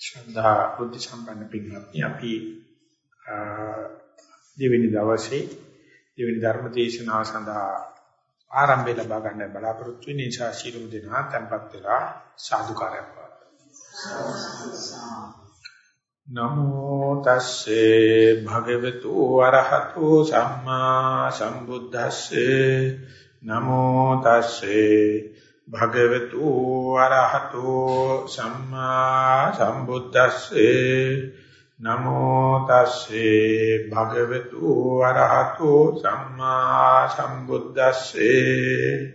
ශ්‍රද්ධා බුද්ධ සම්පන්න පින්වත්නි අපි දෙවෙනි දවසේ දෙවෙනි ධර්ම දේශනාව සඳහා ආරම්භය ලබා ගන්න බලාපොරොත්තු වෙන නිසා ශීලමු දෙනා tempත් වෙලා සාදුකාරයක් නමෝ තස්සේ භගවතු වරහතු සම්මා සම්බුද්දස්සේ. නමෝ තස්සේ භගවතු අරහතෝ සම්මා සම්බුද්දස්සේ නමෝ තස්සේ භගවතු අරහතෝ සම්මා සම්බුද්දස්සේ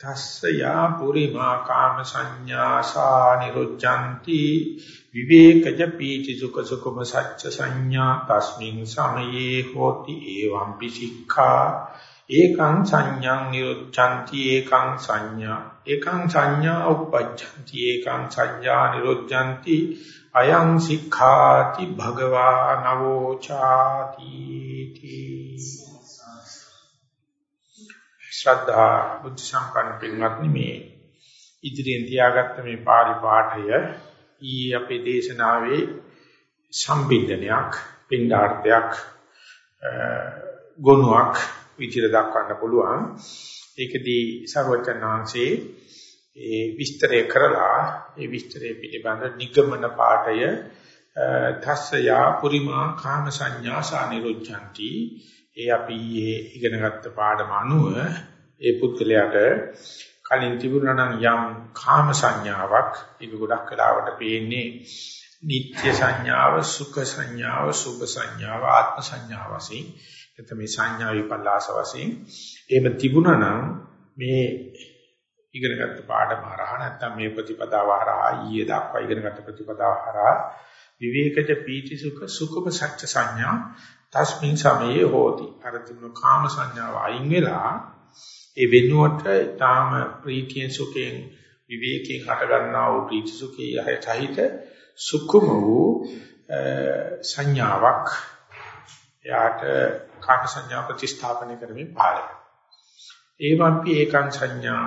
තස්සයා පුරිමා කාම සංඥාසා නිරුච්ඡanti විවේකජ පීති සුඛ සුඛම සච්ච සංඥා තස්මින් සමයේ හෝති එවං පිසික්ඛා ඒකං සංඥං නිරුච්ඡanti ඒකං සංඥා. ඒකං සංඥා උප්පජ්ජಂತಿ ඒකං සංඥා නිරුච්ඡanti. අයං සික්ඛාති භගවා නවෝචාති ශ්‍රද්ධා බුද්ධ සම්පන්න පින්වත්නි මේ ඉදිරියෙන් තියාගත්ත මේ පාළි පාඨය ඊ අපේ දේශනාවේ සම්බින්දනයක් පින්ඩාර්ථයක් ගුණයක් විචිර දක්වන්න පුළුවන්. ඒකදී සර්වචන් වහන්සේ ඒ විස්තරය කරලා ඒ විස්තරය පිළිබඳ නිගමන පාඩය තස්සයා පුරිමා කාම සංඥා සානිරුද්ධಂತಿ ඒ අපි ඉගෙනගත්ත පාඩම අනුව ඒ පුද්ගලයාට කලින් තිබුණා නම් යම් කාම සංඥාවක් ඒක ගොඩක් වෙලාවට පේන්නේ නිත්‍ය සංඥාව සුඛ සංඥාව සුභ සංඥාව ආත්ම සංඥාව වශයෙන් එතන මේ සංඥා විපල්ලාස වශයෙන් එහෙම තිබුණා නම් මේ ඉගෙනගත්ත පාඩම හරහා නැත්නම් මේ ප්‍රතිපදාව හරහා ඊයේ දක්වා ඉගෙනගත්ත ප්‍රතිපදාව හරහා විවේකජ පීති සුඛ සුඛම සත්‍ය සංඥා තස්මින් සමයේ හෝති. අර තිබුණු කාම සංඥාව අයින් වෙලා ඒ වෙනුවට ඊටාම ප්‍රීතියෙන් සුඛයෙන් විවේකයෙන් හට ගන්නා වූ ප්‍රීති සුඛයේ යහිත සුඛම වූ සංඥාවක් එයාට කාණ සංඥා ප්‍රතිස්ථාපනය කරමින් පාළ ඒවම්පි ඒකං සංඥා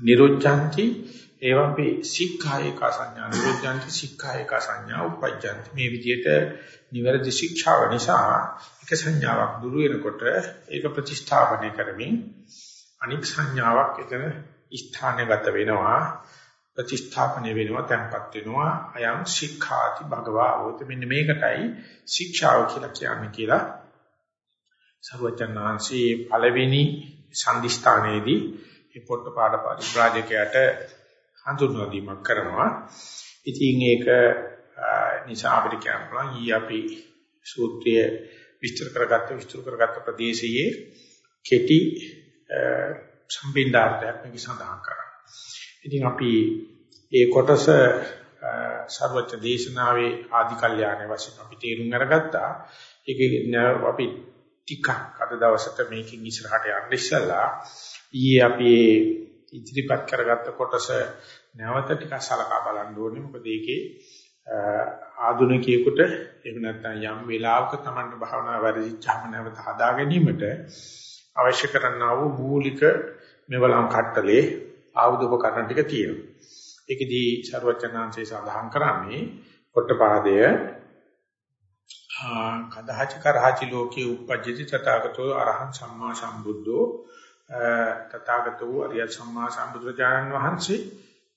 නිරුද්ධಂತಿ ඒවම්පි සික්ඛා ඒක සංඥා නිරුද්ධಂತಿ සික්ඛා ඒක සංඥා උපජ්ජಂತಿ මේ විදිහට නිවැරදි ශික්ෂාව නිසා එක සංඥාවක් දුරු වෙනකොට ඒක ප්‍රතිස්ථාපනය කරමින් අනික් සංඥාවක් එතන ස්ථානගත වෙනවා. ප්‍රතිස්ථාපනය වෙනවා තැන්පත් වෙනවා අයම් ශික්ඛාති භගවා වූත මෙන්න මේකටයි ශික්ෂාව කියලා කියන්නේ කියලා සර්වචන්නාංශී පළවෙනි සම්දිස්ථානයේදී මේ පොට්ටපාඩ පරිබ්‍රාජකයාට හඳුන්වා දීමක් කරනවා. ඉතින් ඒක නිසා අපිට කියන්න පුළුවන් ඊ අපි සූත්‍රය විස්තර කරගත්ත විස්තර කරගත්ත ප්‍රදේශයේ කෙටි සම්බින්දාර්ථයක් මේක සඳහන් කරා. ඉතින් අපි ඒ කොටස සර්වච්ඡ දේශනාවේ ආදි කල්යාණේ වශයෙන් අපි තේරුම් අරගත්තා. ඒක අපි ටිකක් අද දවසට මේකෙන් ඉස්සරහට යන්න ඉස්සලා ඊයේ අපි ඉදිරිපත් කරගත්ත කොටස නැවත ටිකක් සලකා බලන්න ඕනේ මොකද ඒකේ ආධුනිකයෙකුට එහෙම නැත්නම් යම් වෙලාවක Tamanට භාවනා වැඩිච්චාම නැවත හදා ගැනීමට අවශ්‍ය කරන්නා වූ මූලික මෙවලම් කට්ටලේ ආයුධ උපකරණ ටික තියෙනවා. ඒකෙදී ਸਰවචනාංශේ සඳහන් කරන්නේ පොට්ටපාදය කදාච කරහචි ලෝකේ උපජ්ජති තථාගතෝ අරහං සම්මා සම්බුද්ධෝ තථාගතෝ අරිය සම්මා සම්බුදුරජාණන් වහන්සේ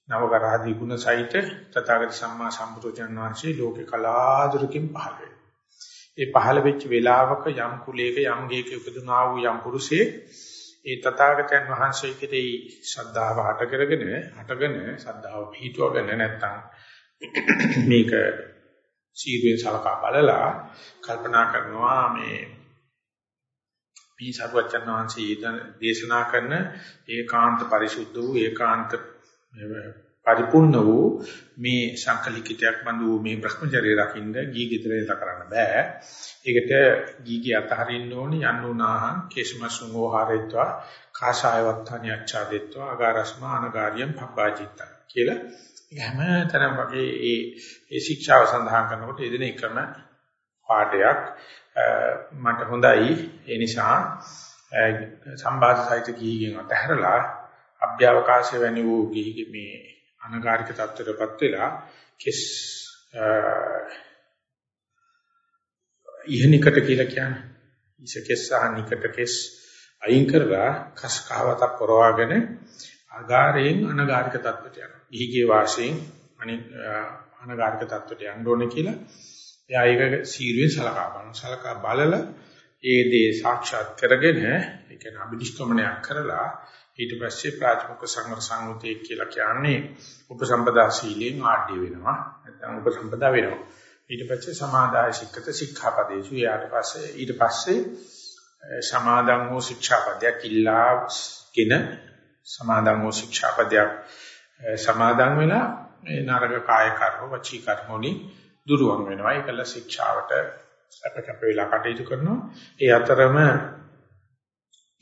නවකරාදී ගුණ සහිත තථාගත සම්මා සම්බුදුරජාණන් වහන්සේ ලෝකේ කලාතුරකින් පහළ වෙනවා. ඒ පහළ වෙච්ච වෙලාවක යම් කුලයක යම් ගේක උපදුනා වූ යම් පුරුෂයෙක් ඒ තථාගතයන් වහන්සේ කෙරෙහි ශ්‍රද්ධාව හට කරගෙන හටගෙන ශ්‍රද්ධාව පිහිටුවගෙන නැත්තම් මේක සීරුවෙන් සලකා බලලා කල්පනා කරනවා මේ මේ සරුවචන් වහන්සේ දේශනා කරන ඒකාන්ත පරිසුද්ධ වූ ඒකාන්ත පරිපූර්ණ වූ මේ සංකලිකිතයක් බඳු මේ භ්‍රමචර්ය රකින්න ගී ගෙදරේ කරන්න බෑ. ඒකට ගීගේ අතහරින්න ඕනේ යන්න උනාහං කේශමසුං ඕහාරෙත්වා කාශායවත්තානි අච්ඡාදෙත්වා අගාරස්මා අනගාරියම් භබ්බාජිත්ත කියලා හැමතැනම වගේ ඒ ඒ ශික්ෂාව සඳහන් කරනකොට එදින එකම පාඩයක් මට හොඳයි ඒ නිසා සම්බාධ සහිත ගිහිගෙන් අතහැරලා අභ්‍යවකාශය වැනි වූ ගිහිගේ මේ අනගාരിക තත්ත්වයටපත් වෙලා කෙස් ඉහනිකට කියලා කියන්නේ ඉස කෙස් සහ නිකට කෙස් අයින් කරලා කස් කවතක් කරවාගෙන ආගාරයෙන් අනගාരിക තත්ත්වයට යනවා. ඉහිගේ වාසයෙන් අනගාരിക තත්ත්වයට යන්න ඕනේ කියලා එයා ඒක සීරුවෙන් සලකා බලනවා. සලකා බලලා ඒ දේ සාක්ෂාත් කරගෙන ඒ කියන්නේ අභිනිෂ්ක්‍මණයක් කරලා ඊට පස්සේ ප්‍රාථමික සංවර සංගතය කියලා කියන්නේ උපසම්පදා සීලෙන් ආඩ්‍ය වෙනවා. නැත්නම් උපසම්පදා වෙනවා. ඊට පස්සේ සමාදාය සික්කත ශික්ෂාපදේශු ඊට පස්සේ ඊට පස්සේ සමාදන් වූ ශික්ෂාපදයක් ඉල්ලාගෙන සමාදන් වූ ශික්ෂාපදයක් සමාදන් වෙලා ඒ නරක කාය කර්ම වචී කර්ම වලින් දුරවන් වෙනවා. ඒකල ශික්ෂාවට අපකප වෙලා කටයුතු කරනවා. ඒ අතරම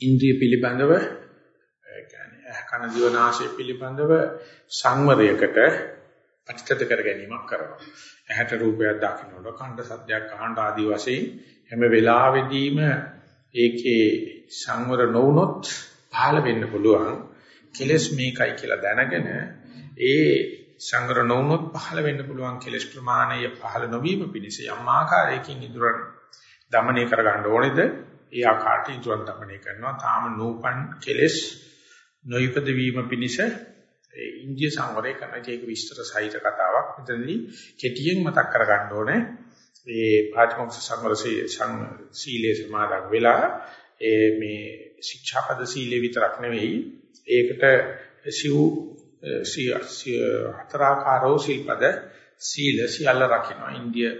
ඉන්ද්‍රිය පිළිබඳව කියන්නේ කන දිවනාශය පිළිබඳව සංවරයකට අත්‍යත කර ගැනීමක් කරනවා. ඇහැට රූපයක් දකින්නකොට කණ්ඩ සද්දයක් අහන්න ආදී වශයෙන් හැම වෙලාවෙදීම ඒකේ සංවර නොවුනොත් පහළ වෙන්න පුළුවන්. කෙලස් මේකයි කියලා දැනගෙන ඒ සංවර නොවුනොත් පහළ වෙන්න පුළුවන් කෙලස් ප්‍රමාණය පහළ නොවීම පිණිස යම් ආකාරයකින් ඉදරන් দমনය කර ගන්න ඕනේද? ඒ ආකාරයට ඉදරන් দমনය කරනවා. තාම නූපන් කෙලස් නොයිපද වීම පිණිස ඒ ඉන්දිය සංවරය කරන එක විස්තර සහිත කතාවක්. මෙතනදී කෙටියෙන් මතක් කර ගන්න ඕනේ. ඒ පාඨමොක්ෂ සංවර සීලේ සමාදන් වෙලා ඒ මේ ශික්ෂාපද සීලේ විතරක් නෙවෙයි. ඒකට සිව් හතරාකාරෝ සිල්පද සීල සියල්ල රකින්න ඉන්දිය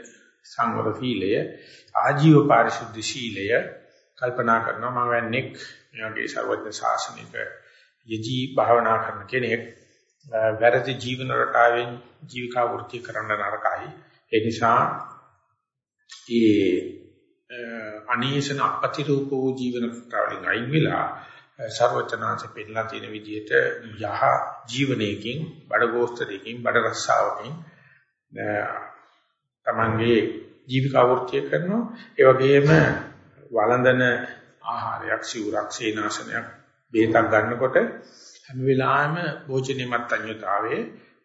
සංවර සීලය ආජීව පාරිශුද්ධ සීලය කල්පනා කරනවා. මම වන්නේක් මෙයාගේ ਸਰවඥ ශාසනික යජී භාවනා කරන කෙනෙක් වැරදි ජීවන රටාවෙන් ජීවිකා වෘත්ති කරන්න නරකයි. ඒ නිසා ඒ අනීසන අපතිරූප වූ ජීවන රටාවලින් අයින් වෙලා ਸਰවචනාංශ පෙන්නලා තියෙන විදිහට යහ ජීවනයකින් බඩගෝස්තරයකින් බඩ රස්සාවකින් තමන්ගේ ජීවිකාවෘත්තිය කරනවා. ඒ වගේම වළඳන ආහාරයක් සිවුරක් සේනාසනයක් බේතක් ගන්නකොට හැම වෙලාවෙම භෝජනයේ මත්ඤ්‍යතාවයේ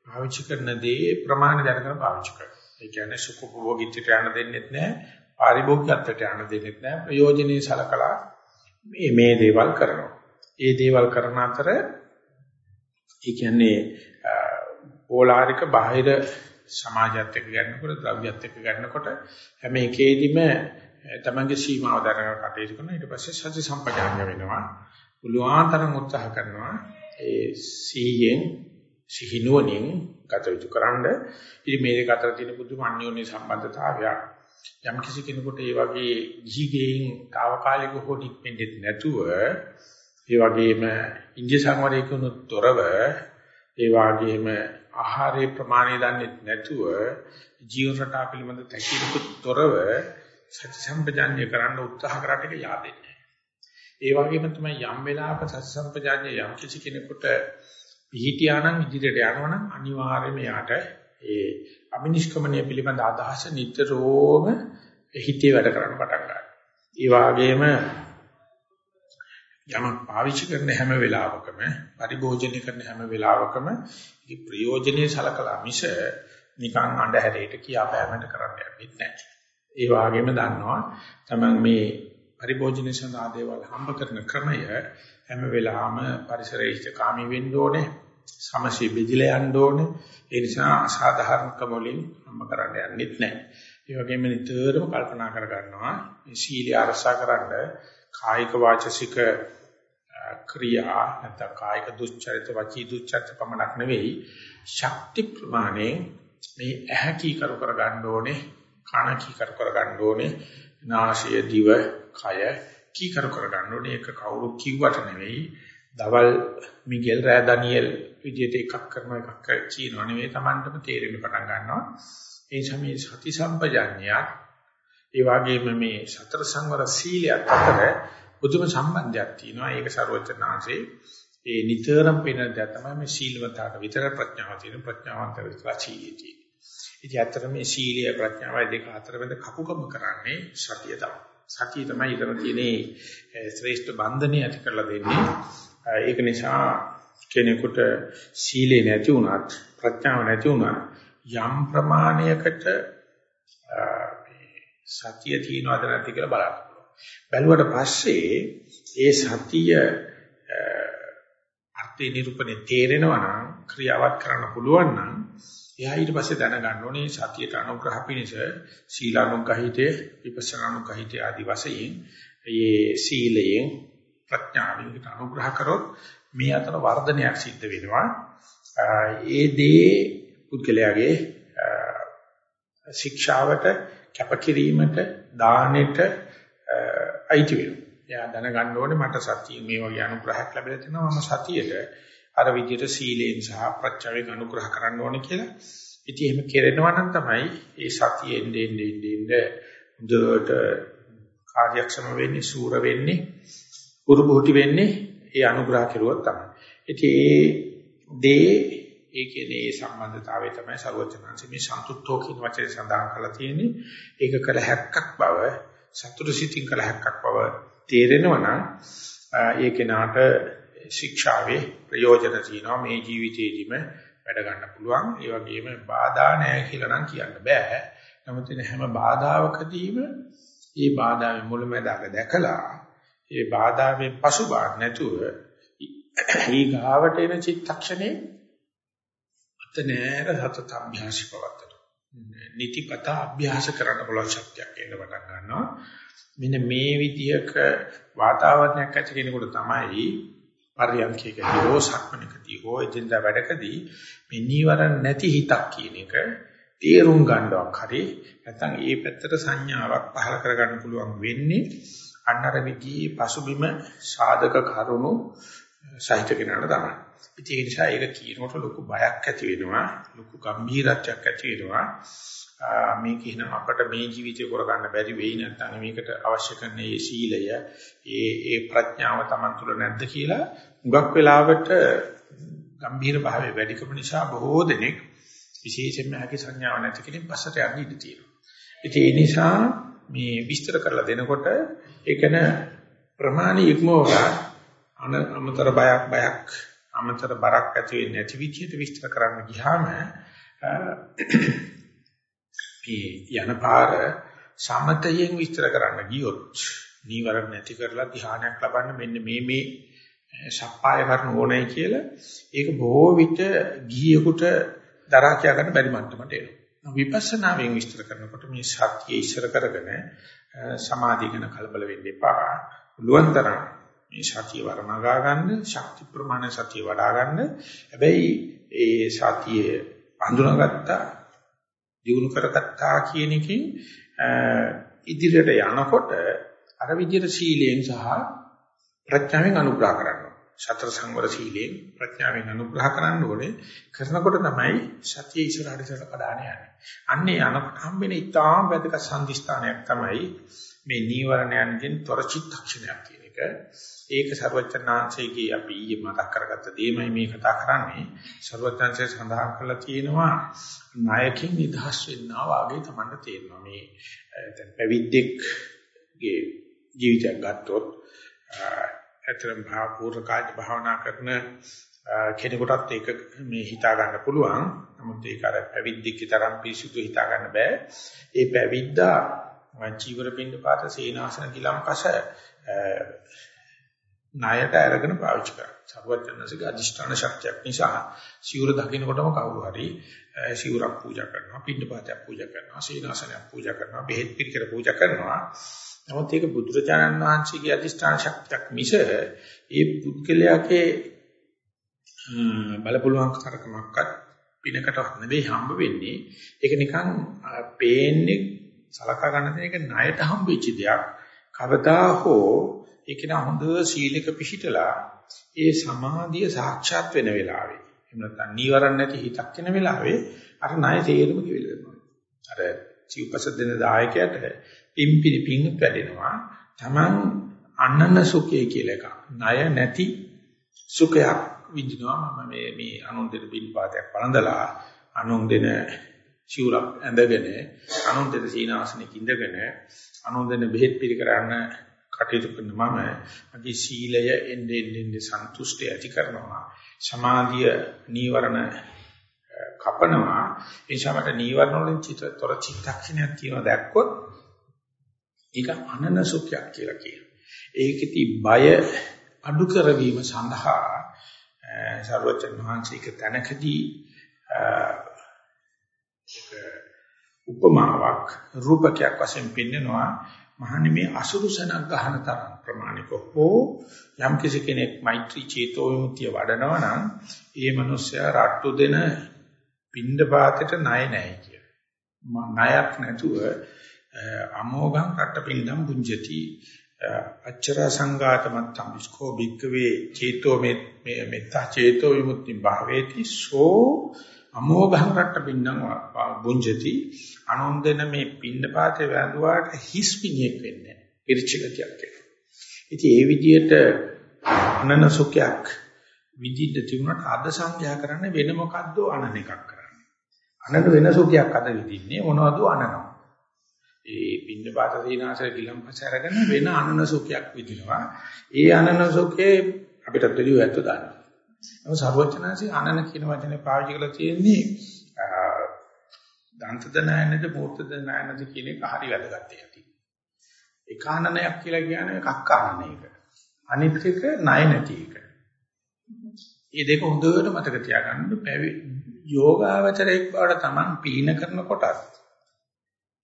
පාවිච්චි කරන දේ ප්‍රමාණ දැනගෙන පාවිච්චි කරනවා. ඒ කියන්නේ සුඛභෝගීත්වයට යන්න දෙන්නෙත් නැහැ, පාරිභෝගිකත්වයට යන්න දෙන්නෙත් නැහැ. ප්‍රයෝජනේ සලකලා මේ මේ දේවල් කරනවා. ඒ දේවල් කරන අතර ඒ කියන්නේ ඕලාරික බාහිර සමාජයත් එක්ක ගන්නකොට ද්‍රව්‍යත් එක්ක ගන්නකොට හැම එකේදීම තමන්ගේ සීමාව දැනගෙන කටයුතු කරනවා ඊට පස්සේ සති සම්පජාඤ්ඤ වෙනවා පුළුවන් තරම් උත්සාහ කරනවා ඒ සීයෙන් සිහිනුවණින් කටයුතු කරන්න ඉතින් මේ දෙක අතර තියෙන පුදුම අන්‍යෝන්‍ය සම්බන්ධතාවයක් යම් කිසි කෙනෙකුට ඒ වගේ ජීගෙයින් తాවකාලික හෝ නික්මෙන්නේ නැතුව ඒ වගේම ඉන්දිය සංවරයකිනුත් තොරව ඒ වගේම ආහාරයේ ප්‍රමාණය දන්නේ නැතුව ජීවන රටා පිළිබඳ තැකීමකුත් තොරව සත්‍ය සම්පජාන්‍ය කරන්න උත්සාහ කරාට ඒක yaadෙන්නේ. ඒ වගේම තමයි යම් වෙලාවක සත්‍ය සම්පජාන්‍ය යම් කිසි කෙනෙකුට පිහිටියා නම් ඉදිරියට යනවා නම් අනිවාර්යයෙන්ම යාට ඒ අමිනිෂ්ක්‍මණය පිළිබඳ අදහස නිතරම හිතේ වැඩ කරන්න පටන් ගන්නවා. ඒ වගේම යමක් පාවිච්චි කරන හැම වෙලාවකම පරිභෝජනය කරන හැම වෙලාවකම ඒ ප්‍රයෝජනෙයි සලකලා මිස නිකන් අඬහැරේට කියාපෑමකට කරන්න යන්නේ නැහැ. ඒ වගේම දන්නවා තමයි මේ පරිභෝජනයේ සඳහා දේවල් හම්බ කරන ක්‍රමය හැම වෙලාවම පරිසරයේ කාමී වෙන්න ඕනේ සමශී බෙදිලා යන්න ඕනේ ඒ නිසා අසාධාරණකම වලින් හම්බ කරන්න යන්නෙත් නැහැ. ඒ වගේම නිතරම කල්පනා කර ගන්නවා මේ සීලය අරසා කරන්න කායික වාචසික ක්‍රියා නැත්නම් කායික දුස්චරිත වචී දුස්චරිත පමණක් නෙවෙයි ශක්ති ප්‍රමාණය මේ ඇහැ කී කර කර ගන්න ඕනේ කන කී කර කර ගන්න ඕනේ නාසය දිව කය කී කර කර ගන්න ඕනේ ඒක කවුරු කිව්වට නෙවෙයි දවල් මිගෙල් රෑ ඩැනියෙල් විදිහට එකක් කරන එකක් කියනවා නෙවෙයි Tamanටම තේරෙන්න පටන් ගන්නවා ඒ සමේ සති සම්පජාඤ්ඤයක් ඒ වගේම මේ සතර සංවර සීලයක් අතර පුදුම සම්බන්ධයක් තියෙනවා. ඒක ਸਰවචනාංශේ ඒ නිතරම පෙනෙන දේ තමයි මේ සීලවතාවට විතර ප්‍රඥාව තියෙන ප්‍රඥාවන්ත විතර සීලිය තියෙන. ඉතින් අතර මේ සීලිය ප්‍රඥාවයි දෙක අතර වෙන කපුකම කරන්නේ සතිය තමයි. සතිය තමයි ඊතර තියෙන්නේ ශ්‍රේෂ්ඨ බන්ධනය ඇති කරලා දෙන්නේ. ඒක නිසා කෙනෙකුට සීලේ නැති වුණත් ප්‍රඥාව නැති වුණත් යම් ප්‍රමාණයකට සතිය තියනවද නැති කියලා බලන්න බැලුවට පස්සේ ඒ සතිය අර්ථේ නිරූපණේ තේරෙනවා නම් ක්‍රියාවත් කරන්න පුළුවන් නම් එයා ඊට පස්සේ දැනගන්න ඕනේ සතියට අනුග්‍රහ පිණිස සීලානුගහිතේ විපස්සනානුගහිතේ ආදි වශයෙන් මේ සීලයෙන් ප්‍රඥාවෙන් අනුග්‍රහ කරොත් මේ අතර වර්ධනයක් සිද්ධ වෙනවා ඒ දේ පුද්ගලයාගේ ශික්ෂාවට කැපකිරීමට දානෙට අයිති වෙනවා. එයා දැනගන්න ඕනේ මට සතිය මේ වගේ අනුග්‍රහයක් ලැබිලා තිනවා මම සතියට අර විදිහට සීලයෙන් සහ ප්‍රත්‍යවෙන් අනුග්‍රහ කරන්න ඕනේ කියලා. ඉතින් එහෙම කෙරෙනවා නම් තමයි ඒ සතියෙන් දෙන්නේ දෙන්නේ හොඳට කාර්යක්ෂම වෙන්නේ, සූර වෙන්නේ, පුරුබෝටි වෙන්නේ ඒ අනුග්‍රහ කෙරුවොත් තමයි. ඉතින් ඒ දේ ඒ කියන්නේ ඒ සම්බන්ධතාවය තමයි ਸਰවඥාන්සේ මේ සන්තුෂ්ඨෝ කියන වචනේ සඳහන් කරලා තියෙන්නේ. ඒක කළ හැක්කක් බව, සතුරු සිතින් කළ හැක්කක් බව තේරෙනවා නම් ඒ කෙනාට ශික්ෂාවේ ප්‍රයෝජන තියෙනවා මේ ජීවිතේදීම වැඩ ගන්න පුළුවන්. ඒ වගේම බාධා නැහැ කියලා නම් කියන්න බෑ. නමුත් හැම බාධාවකදීම මේ බාධාවේ මුලමඳාක දැකලා ඒ බාධාවෙන් පසුබාක් නැතුව ඊගාවට එන චිත්තක්ෂණේ අත නෑර සතත අභ්‍යාසි පවත්තන. නිතිපත අභ්‍යාස කරන්න පුළුවන් ශක්තියක් එන්න පටන් ගන්නවා. මෙන්න මේ විදියක වාතාවරණයක් ඇති කෙනෙකුට තමයි පරියන්කේකදී හෝ සක්මණේකදී හෝ එදින්දා වැඩකදී මේ නීවරණ නැති හිතක් කියන එක තේරුම් ගන්නවක් හරි නැත්නම් ඒ පැත්තට සංඥාවක් පහල කරගන්න පුළුවන් වෙන්නේ අන්නර විදිහේ පසුබිම සාධක කරුණු සහිත කෙනාට තමයි. ඉතින් ඒ නිසා ඒක කියනකොට ලොකු බයක් ඇති වෙනවා, ලොකු ගැඹීරත්වයක් ඇති වෙනවා. මේක එන අපට මේ ජීවිතේ කරගන්න බැරි වෙයි නැත්නම් මේකට අවශ්‍ය කරන මේ සීලය, ඒ ඒ ප්‍රඥාව Taman තුල නැද්ද කියලා හුඟක් වෙලාවට ගැඹීර භාවය වැඩිකම නිසා බොහෝ දෙනෙක් විශේෂයෙන්ම හැකි සංඥාව නැති කෙනෙක් පස්සට යන්න ඉඩ තියෙනවා. ඉතින් ඒ නිසා මේ විස්තර කරලා දෙනකොට ඒකන ප්‍රමාණ ඉක්මවලා අමතර බයක් බයක් අමතර බරක් ඇති වෙන්නේ නැති විදිහට විස්තර කරන්න ගියාම මේ යන පාර සමතයෙන් විස්තර කරන්න ගියොත් නීවරණ නැති කරලා ධ්‍යානයක් ලබන්න මෙන්න මේ මේ සප්පාය කරන ඕනේ කියලා ඒක බොහෝ විට ගිහියෙකුට දරා කියා ගන්න බැරි මට්ටමට එනවා. විපස්සනාවෙන් විස්තර කරනකොට මේ සත්‍ය ඉස්සර කරගෙන සමාධිය ගැන කලබල වෙන්න එපා. පුළුවන් තරම් මේ සතිය වර්ණගා ගන්න, ශක්ති ප්‍රමාණ සතිය වඩා ගන්න. හැබැයි ඒ සතිය අඳුනගත්තා, දිනු කරගත්තා කියන එකෙන් ඉදිරියට යනකොට අර විදිහට සීලයෙන් සහ ප්‍රඥාවෙන් අනුග්‍රහ කරනවා. සතර සංවර සීලයෙන් ප්‍රඥාවෙන් අනුග්‍රහ කරන්න ඕනේ. කරනකොට තමයි සතිය ඉස්සරහට ඉස්සරහට කඩාන යන්නේ. අන්නේ යනකොට හම්බෙන ඉතාම වැදගත් සම්දිස්ථානයක් තමයි මේ නීවරණයන්ගෙන් තොර චිත්තක්ෂණයක් කියන එක. ඒක ਸਰවඥාන්සේගේ අපි ඊයේ මතක් කරගත්ත දෙයමයි මේ කතා කරන්නේ. ਸਰවඥාන්සේ සඳහන් කළා තියෙනවා ණයකින් නිදහස් වෙන්නා වාගේ Tamanට තේරෙනවා. මේ දැන් පැවිද්දෙක්ගේ ජීවිතයක් ගත්තොත් අතරම් භාවපූර්ව කාජ භාවනා කරන කෙනෙකුටත් ඒක මේ හිතා ගන්න පුළුවන්. නමුත් ඒක අර පැවිද්දෙක්ගේ තරම් පිසුදු හිතා ගන්න බෑ. ඒ පැවිද්දා චීවර පින්ඩ පාත සේනාසන කිලම්පස ණයට අරගෙන පාවිච්චි කරනවා. සර්වඥාන්සේක අදිෂ්ඨාන ශක්තියක් නිසා සිවුර දකින්නකොටම කවුරු හරි සිවුරක් පූජා කරනවා, පින්ඩ පාතයක් පූජා කරනවා, සේනාසනයක් පූජා කරනවා, බෙහෙත් පිළිකර පූජා කරනවා. නමුත් ඒක බුදුරජාණන් වහන්සේගේ අදිෂ්ඨාන ශක්තියක් මිස ඒ පුද්ගලයාගේ බලපුලුවන් කරකමක්වත් පිනකටවත් නෙවෙයි හම්බ වෙන්නේ. ඒක නිකන් පේන්නේ සලකා ගන්න දෙන එක ණයට හම්බෙච්ච දෙයක්. කවදා හෝ ඒක නා හොඳ සීලක පිහිටලා ඒ සමාධිය සාක්ෂාත් වෙන වෙලාවේ එහෙම නැත්නම් නීවරණ නැති හිතක් වෙන වෙලාවේ අර ණය තේරුම කිවිලෙනවා. අර සිව්පස දෙන දායකයට පිම්පිරි පිංත් වැඩෙනවා. Taman අන්නන සුඛය කියලා එකක්. ණය නැති සුඛයක් විඳිනවා මම මේ මේ අනුන් දෙන පිළිපාතයක් වළඳලා අනුන් දෙන සිවුරක් ඇඳගෙන අනුන් දෙන සීනාසනෙක ඉඳගෙන අනුන් දෙන බෙහෙත් පිළිකරන්න කටයුතු කරන මම මගේ සීලය එන්නේ එන්නේ සන්තුෂ්ටි ඇති කරනවා. සමාධිය නීවරණ කපනවා. ඒ සමට නීවරණ වලින් චිතතර චිත්තක්ෂණයක් තියෙනවා දැක්කොත් ඒක අනන සුඛයක් කියලා කියනවා. ඒකෙති බය අඩු කරවීම සඳහා සර්වචන් වහන්සේක තැනකදී උපමාවක් රූපකයක් වශයෙන් පෙන්නනවා. මහන්නේ මේ අසුරුසනක් ගන්න තරම් ප්‍රමාණික හෝ යම් කෙනෙක් මෛත්‍රී චේතෝ විමුක්තිය වඩනවා නම් ඒ මනුස්සයා රට්ටු දෙන පින්ඳ පාතේට ණය නැහැ කිය. ණයක් නැතුව අමෝඝං රට්ට පින්දම් පුඤ්ජති අච්චර සංඝාතමත් සම්ස්කෝ භික්කවේ චේතෝ මේ මෙත්තා චේතෝ විමුක්ති භාවේති. සෝ අමෝඝං රට්ට පින්නම් පුඤ්ජති අනොන්දන මේ පින්න පාතේ වැඳුවාට හිස් පිණියක් වෙන්නේ පිරිචිලතියක් එක්ක. ඉතින් ඒ විදිහට අනන සුඛයක් විදිහට තිබුණාට අද සංඛ්‍යා කරන්නේ වෙන මොකද්ද අනන එකක් කරන්නේ. අනන වෙන සුඛයක් අද විදින්නේ මොනවද අනනවා. ඒ පින්න පාත සීනාසය ගිලම්පස අරගෙන වෙන අනන සුඛයක් විදිනවා. ඒ අනන සුඛේ අපිට දෙලිය ඇත්ත දානවා. නමුත් සර්වචනාසි අනන කියන වචනේ පාවිච්චි කරලා තියෙන්නේ දන්තද නැනද මූර්තද නැනද කියන එක හරි වැදගත් එකක්. ඒකානනයක් කියලා කියන්නේ කක්කානන එක. අනිත් එක ණය නැති එක. මේ දෙක හොඳට මතක තියාගන්න යෝගාවචරයක් බවට Taman පීන කරන කොටත්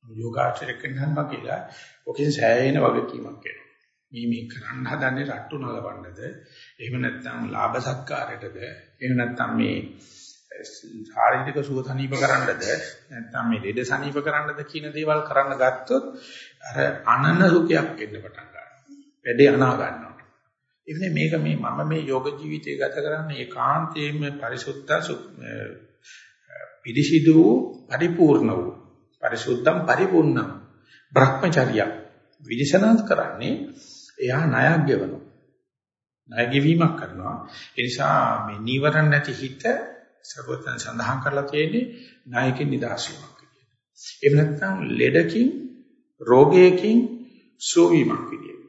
යෝගාචරයක් කරනවා කියලා ඔකෙන් සෑහෙන වගකීමක් එනවා. මේ මේ කරන්න හදන්නේ රට්ටු නලවන්නද එහෙම නැත්නම් ලාභ සත්කාරයටද එහෙම නැත්නම් මේ ශාරීරික සුව සනීප කරන්නද නැත්නම් මේ ලෙඩ සනීප කරන්නද කියන දේවල් කරන්න ගත්තොත් අර අනන සුඛයක් එන්න පටන් ගන්නවා. වැඩේ අනා ගන්නවා. ඉතින් මේක මේ මම මේ යෝග ජීවිතය ගත කරන්නේ ඒකාන්තයෙන්ම පරිසුද්ධ පිරිසිදු පරිපූර්ණ වූ පරිසුද්ධම් පරිපූර්ණම් භ්‍රමචර්ය විදසනාත් කරන්නේ එයා ණයක් ගෙවනවා. ණය ගෙවීමක් කරනවා. ඒ නිසා මේ නීවරණ නැති හිත සර්වතන් සඳහන් කරලා තියෙන්නේ ණයකින් නිදහස් වීමක් විදියට. එහෙම නැත්නම් ලෙඩකින් රෝගයකින් සුවීමක් විදියට.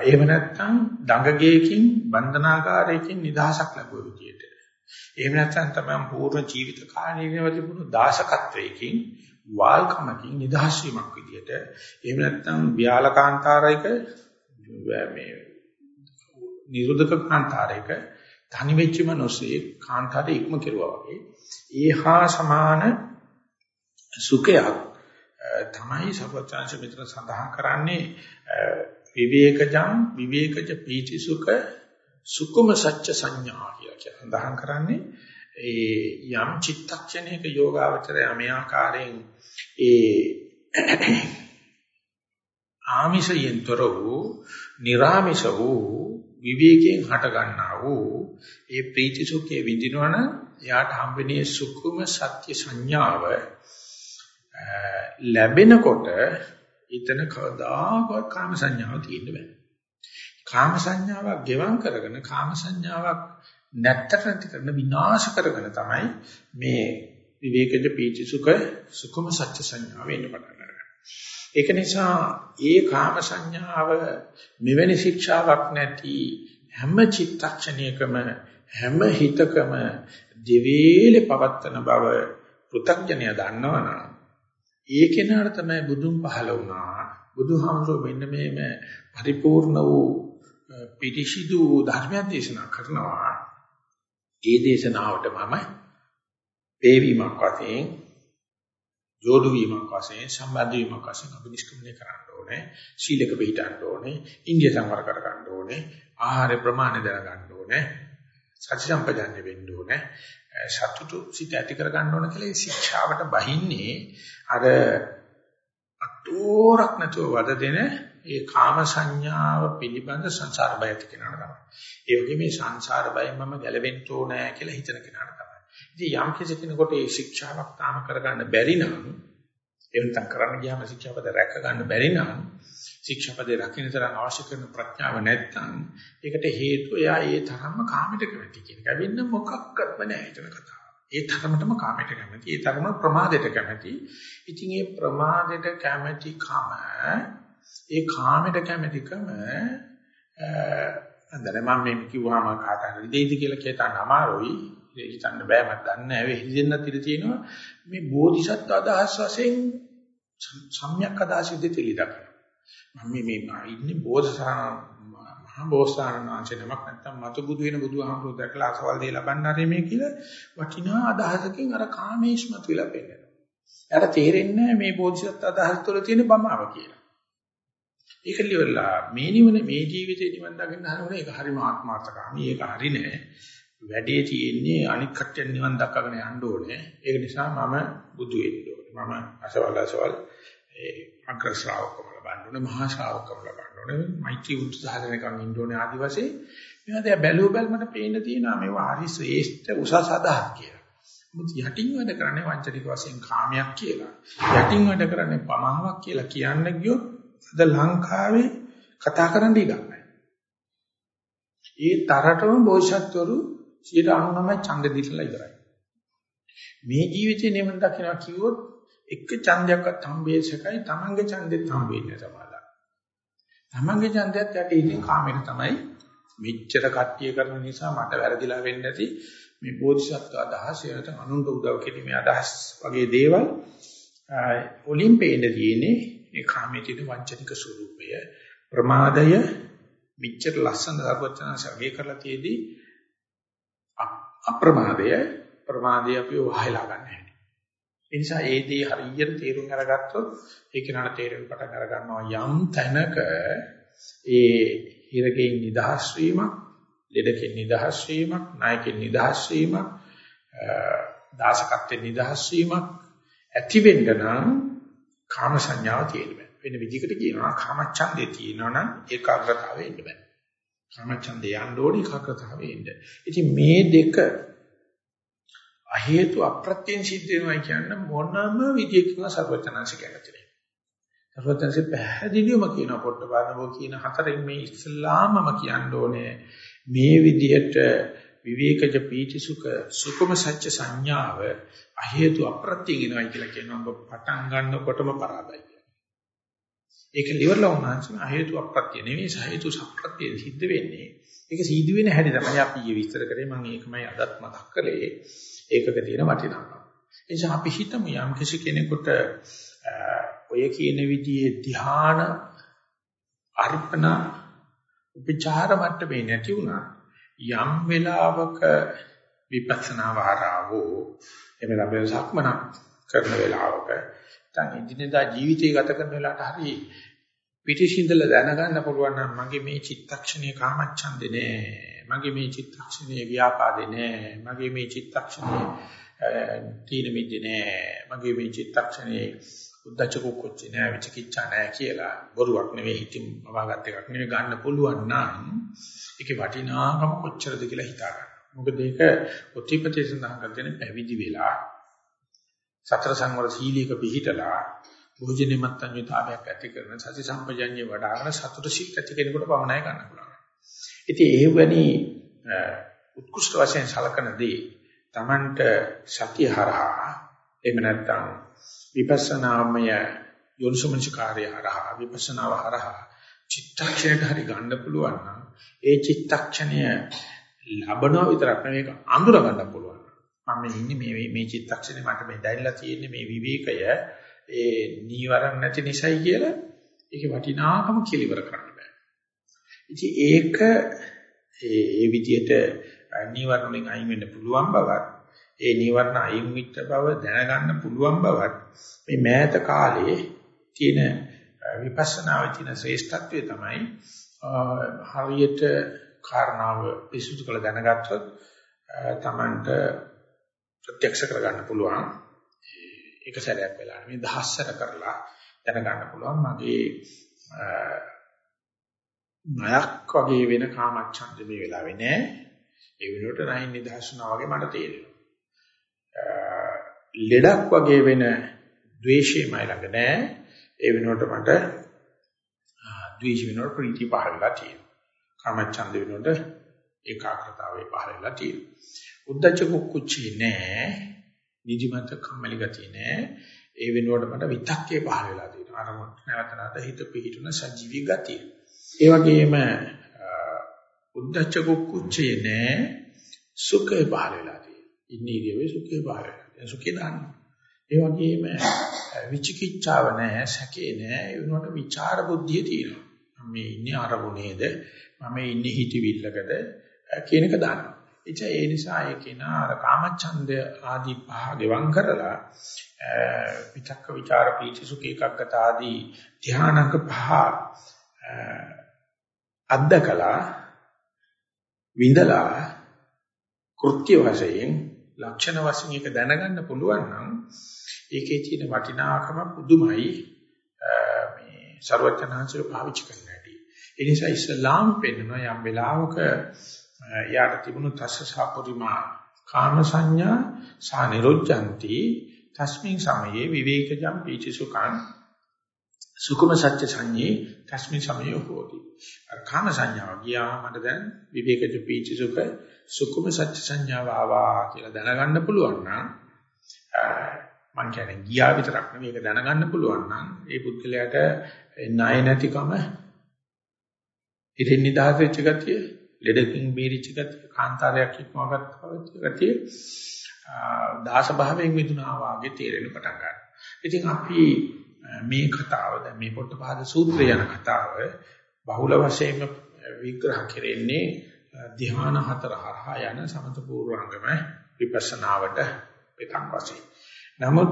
එහෙම නැත්නම් දඟගේකින් බන්ධනාකාරයකින් නිදහසක් ලැබුව විදියට. එහෙම නැත්නම් තමයි පූර්ණ ජීවිත කාලයේම තිබුණු දාශකත්වයකින් වාල්කමකින් නිදහස් වීමක් විදියට එහෙම නැත්නම් ව්‍යාලකාන්තාරයක මේ නිරුද්ධක කාන්තාරයක තනි වෙච්ච මිනිස්සේ කාන්තාරේ ඉක්ම කෙරුවා වගේ ඒහා සමාන සුඛයක් තමයි සර්වචාන්ස මිත්‍ර සඳහන් කරන්නේ. විවේකජං විවේකජ පීති සුඛ සුකුම සත්‍ය සංඥා කියලා සඳහන් කරන්නේ. ඒ යම් චිත්තක්ෂණයක යෝගාවචරය මේ ආකාරයෙන් ඒ ආමිෂයෙන්තර වූ निराමිෂ වූ විවේකයෙන් හට ගන්නා වූ ඒ ප්‍රීති සුඛයේ විඳිනවන එයාට හම්බෙන්නේ සුකුම සත්‍ය සංඥාව ලැබෙනකොට ඊතන කවදාකවත් කාම සංඥාව තියෙන්න බෑ. කාම සංඥාවක් ගෙවම් කරගෙන කාම සංඥාවක් නැත්තට නැති කරන විනාශ කරගෙන තමයි මේ විවේකජ පීචි සුඛ සුඛම සත්‍ය සංඥාව එන්න පටන් ගන්න. ඒක නිසා ඒ කාම සංඥාව මෙවැනි ශික්ෂාවක් නැති හැම චිත්තක්ෂණයකම හැම හිතකම දෙවේලේ පවත්තන බව පෘථග්ජනය දන්නවනම් ඒ කෙනාට තමයි බුදුන් පහළ වුණා. බුදුහාමුදුරුවෝ මෙන්න මේම පරිපූර්ණ වූ පිටිසිදු ධර්මයක් දේශනා කරනවා. ඒ දේශනාවට මම වේවීමක් වශයෙන් ජෝඩු වීමක් වශයෙන් සම්බන්ධ වීමක් වශයෙන් අපි නිෂ්ක්‍මණය කරන්න ඕනේ. සීලක පිළිටන්න ඕනේ. ඉන්දිය සංවර කර ගන්න ඕනේ. ආහාර ප්‍රමාණය දැනගන්න ඕනේ. සති සම්පජන්‍ය වෙන්න ඕනේ. සතුටු සිත ඇති කර ගන්න ඕනේ කියලා ඒ ශික්ෂාවට බහින්නේ අර අතෝරක් නැතුව වද දෙන ඒ කාම සංඥාව පිළිබඳ සංසාර බය ඇති කෙනාට තමයි. ඒ වගේ මේ සංසාර බයෙන් මම ගැලවෙන්න ඕනෑ කියලා හිතන කෙනාට තමයි. ඉතින් යම් කිසි කෙනෙකුට මේ ශික්ෂාවක් තාම කරගන්න බැරි නම් එවන්තම් කරන්න ගියාම ශික්ෂාපද රැක ගන්න බැරි නම් ශික්ෂාපදේ රකින්න තරම් අවශ්‍ය කරන ප්‍රඥාව නැත්නම් ඒකට හේතුව එයා ඒ තරම්ම කාමයට කැමති කියන එක. වෙන්න මොකක්වත්ම නැහැ හිතන කතාව. ඒ තරමටම කාමයට කැමති. ඒ තරම ප්‍රමාදයට කැමති. ඉතින් මේ ප්‍රමාදයට කැමති කම ඒ කාමයට කැමැතිකම අන්දර මම මේ කිව්වම කාට හරි දෙයිද කියලා කියතන අමාරුයි. ඒක හිතන්න බෑ මම දන්නේ නැහැ. ඒ හිතෙන්නත් ඉඳ තියෙනවා මේ බෝධිසත්ව අදහස් වශයෙන් සම්‍යක් අදහස් විදිහට ඉලිදක්. මම මේ මේ ඉන්නේ බෝසතාණන් මහා බෝසතාණන් වහන්සේ නමක් නැත්තම් මතු බුදු වෙන බුදුහාමුදුරුවෝ දැකලා අසවල් දෙය ලබන්න ආරේ මේ කියලා වටිනා අදහසකින් අර කාමේශ්මත් විලා පෙන්නනවා. එයාට තේරෙන්නේ මේ බෝධිසත්ව අදහස් තුළ තියෙන බමාව කියලා. ඒක liverලා මේ නිවන මේ ජීවිතේ නිවන් දකින්න හරවනේ ඒක හරිම ආත්මార్థකාමී ඒක හරි නෑ. වැඩේ තියෙන්නේ අනික් කට්ටියන් නිවන් දක්වාගෙන යන්න ඕනේ. ඒක නිසා මම බුදු වෙන්න ඕනේ. මම අසවල් අසවල් ඒ අග්‍ර ශ්‍රාවකව ලබන්න ඕනේ, මහා ශ්‍රාවකව ලබන්න ඕනේ, මෛත්‍රී උත් සාධනකම් ඉන්න ඕනේ ආදි වශයෙන් මේවා දැන් බැලුව බැලමට පේන්න තියෙනවා මේවා හරි ශ්‍රේෂ්ඨ උසස් අදහස් කියලා. මුත් යටින් වැඩ කරන්නේ වංචනික වශයෙන් කාමයක් කියලා. යටින් වැඩ කරන්නේ පමාවක් කියලා කියන්න ගියොත් අද ලංකාවේ කතා කරන්න ඉඩක් නැහැ. ඒ තරටම බෝසත්වරු 99 ඡන්ද දීලා ඉවරයි. මේ ජීවිතේ නෙමෙයි දකින්න කිව්වොත් එක ඡන්දයක්වත් හම්බෙච්චකයි තමන්ගේ ඡන්දෙත් හම්බෙන්නේ සමාදා. තමන්ගේ ඡන්දයත් යට ඉතින් කාමෙට තමයි මෙච්චර කට්ටිය කරන නිසා මට වැරදිලා වෙන්නේ නැති මේ බෝධිසත්ව අදහස් එනත අනුන්ට උදව් කිරීමේ අදහස් වගේ දේවල් ඔලිම්පේන්න තියෙන්නේ ඒ කාමයේ තියෙන වංචනික ස්වરૂපය ප්‍රමාදය මෙච්චර ලස්සන දරුවචනසගේ කරලා තියේදී අප්‍රමාදය ප්‍රමාදය අපි වහලා ගන්න ඒ නිසා ඒ දේ හරියට තේරුම් අරගත්තොත් ඒක නට තේරෙන්න පටන් අර ගන්නවා යම් තැනක ඒ හිරකෙන් නිදහස් වීමක්, ලෙඩකෙන් නිදහස් වීමක්, නායකෙන් නිදහස් වීමක්, දාසකත්වෙන් නිදහස් වීමක් ඇති වෙන්න නම් කාම සංඥාව තියෙන්න බෑ. වෙන විදිහකට කියනවා කාමච්ඡන්දේ තියෙනවා නම් ඒකාග්‍රතාවෙ ඉන්න බෑ. කාමච්ඡන්දේ යන්න ඕනේ ඒකාග්‍රතාවෙ ඉන්න. ඉතින් මේ දෙක අ හේතු අප්‍රත්‍යයෙන් සිද්ධ වෙනවා කියන්නේ මොනම විදියකින් සර්වචනංශ කියන්නේ. සර්වචනංශ පැහැදිලිවම කියන පොට්ටපාදවෝ කියන හතරෙන් මේ ඉස්ලාමම කියන්න ඕනේ මේ විදියට විවේකජ පීතිසුඛ සුඛම සත්‍ය සංඥාව අ හේතු අප්‍රත්‍යයෙන් එනවා කියලා කියනවා ඔබ පටන් ගන්නකොටම පරාදයි කියන්නේ. ඒක liverලා වුණාන්සම අ හේතු අප්‍රත්‍ය නෙවෙයි සහේතු සප්‍රත්‍ය සිද්ධ වෙන්නේ. ඒක සීදු වෙන හැටි තමයි අපි ඊයේ විස්තර කරේ මම ඒකමයි අදත් මතක් කළේ. ඒකක තියෙන වටිනාකම. ඒ නිසා අපි හිතමු යම් කිසි කෙනෙකුට ඔය කියන විදිහේ ධ්‍යාන අර්පණ උපචාර මට්ටමේ නැති වුණා යම් වෙලාවක විපස්සනා වහරාවෝ එහෙම ලැබෙන සක්මන කරන වෙලාවක නැත්නම් ඉදිනදා ජීවිතය ගත කරන වෙලාවට හරි පිටිසින්දල දැනගන්න පුළුවන් නම් මගේ මේ චිත්තක්ෂණයේ කාමච්ඡන්දේ නෑ මගේ මේ චිත්තක්ෂණයේ ව්‍යාපාදේ නෑ මගේ මේ චිත්තක්ෂණයේ තීන මිද්දේ නෑ මගේ මේ චිත්තක්ෂණයේ උද්දච්ච කුක්කුච්ච නෑ විචිකිච්ඡා නෑ කියලා බොරුවක් නෙවෙයි හිතින් මවාගත් එකක් නෙවෙයි ගන්න පුළුවන් නම් ඒකේ වටිනාකම කොච්චරද කියලා හිතා ගන්න. මොකද ඒක ඔතිපතේ සඳහන් කර දෙන පැවිදි වෙලා සතර සංවර සීලයක පිළිහිටලා භෝජනේ මත්තන්විතාවයක් ඇති කරන සති සම්පජඤ්ඤේ වඩාගෙන සතුට සිත් ඇති කෙනෙකුට පමණයි ගන්න පුළුවන්. ඉතින් ඒ වැනි උත්කෘෂ්ඨ වශයෙන් සලකන දේ Tamanට සතිය හරහා එහෙම නැත්නම් විපස්සනාමය යොනිසමංචකාරය හරහා විපස්සනාව හරහා චිත්තක්ෂණයට හරි ගන්න පුළුවන් නම් ඒ චිත්තක්ෂණය ලබනවා විතරක් නෙවෙයි ඒක අඳුර ගන්න පුළුවන්. මම ඉන්නේ මේ මේ චිත්තක්ෂණේ මට මේ දැනෙලා තියෙන්නේ මේ විවේකය ඒ නීවරණ නැති නිසයි කියලා ඒකේ වටිනාකම කිලිවර කරන්න බෑ. ඉතින් ඒක ඒ විදිහට නීවරණෙන් අයින් වෙන්න පුළුවන් බවත් ඒ නීවරණ අයින් වෙච්ච බව දැනගන්න පුළුවන් බවත් මේ මෑත කාලේ තියෙන විපස්සනාවේ තියෙන ශ්‍රේෂ්ඨත්වය තමයි හරියට කාරණාව පිසුදු කළ දැනගත්තොත් තමන්ට ප්‍රත්‍යක්ෂ කරගන්න පුළුවන්. එක සැරයක් වෙලා නෙමෙයි දහස්සර කරලා දැනගන්න පුළුවන්. මගේ ණයක් වගේ වෙන කාමච්ඡන්ද මේ වෙලාවේ නෑ. ඒ වෙනුවට නයින් නිදහස්නා වගේ මට තේරෙනවා. ලෙඩක් වගේ වෙන ද්වේෂයමයි ළඟ නෑ ඒ වෙනුවට මට ද්වේෂ වෙනකොට ප්‍රීති පහළ වෙලා තියෙනවා කාමච්ඡන්ද වෙනුවට ඒකාග්‍රතාවය පහළ වෙලා තියෙනවා උද්දච්ච කුක්කුච්චි නෑ නිදිමත කම්මැලි ගතිය නෑ. ඒ වෙනුවට මට විතක්කේ පහළ වෙලා තියෙනවා. අර නැවත නැවත හිත පිහිටුන සජීවී ගතිය. ඒ වගේම උද්දච්ච කුක්කුච්චේ නෑ සුඛේ පහළ වෙලා තියෙනවා. ඉන්නේ ඉරියවේ සුඛේ පහළ වෙලා. සුඛේ දාන්නේ. ඒ වගේම විචිකිච්ඡාව නැහැ, සැකේ නැහැ. ඒ වෙනුවට විචාර බුද්ධිය තියෙනවා. මම මේ ඉන්නේ අරමුණේද, මම ඉන්නේ හිතවිල්ලකද කියන එක දන්නවා. එචා ඒ නිසා ඒ කෙනා අර කාමච්ඡන්ද ආදී පහ ගෙවම් කරලා විචක්ක ਵਿਚාර පීච සුඛ එකග්ගත ආදී ධානාංග පහ අද්දකලා විඳලා කෘත්‍ය වශයෙන් ලක්ෂණ වශයෙන් ඒක දැනගන්න පුළුවන් නම් ඒකේ තියෙන වටිනාකම පුදුමයි මේ ਸਰවඥාන්සල පාවිච්චි කරන්න ඇති. ඒ නිසා ඉස්ලාම් පෙන්නන යම් වෙලාවක යාට තිබුණු තස්ස සාපරිමා කාම සංඥා සානිරොච්ඡanti තස්මින් සමයේ විවේකජම් පීචසුකං සුකුම සත්‍ය සංඤේ තස්මින් සමයේ හෝති. අර කාම සංඥාව ගියා මට දැන් විවේකජ පීචසුක සුකුම සත්‍ය සංඥාව ආවා කියලා දැනගන්න පුළුවන් නම් මං කියන්නේ ගියා විතරක් නෙවෙයි ඒක දැනගන්න පුළුවන් නම් ඒ පුද්ගලයාට ණය නැතිකම ඉතින් නිදහස් වෙච්ච ගතිය ලෙඩකින් බේරිච්ච ගතිය කාන්තාරයක් ඉක්මවගත්ත ගතිය දාස භාවයෙන් මිදුණා වාගේ තේරෙන පටන් ගන්නවා. ඉතින් අපි මේ කතාව දැන් මේ පොට්ටපාද සූත්‍රය යන කතාව බහුල වශයෙන් විග්‍රහ කෙරෙන්නේ ධ්‍යාන හතර හරහා යන සමත පූර්වංගම විපස්සනාවට එකක් වශයෙන්. නමුත්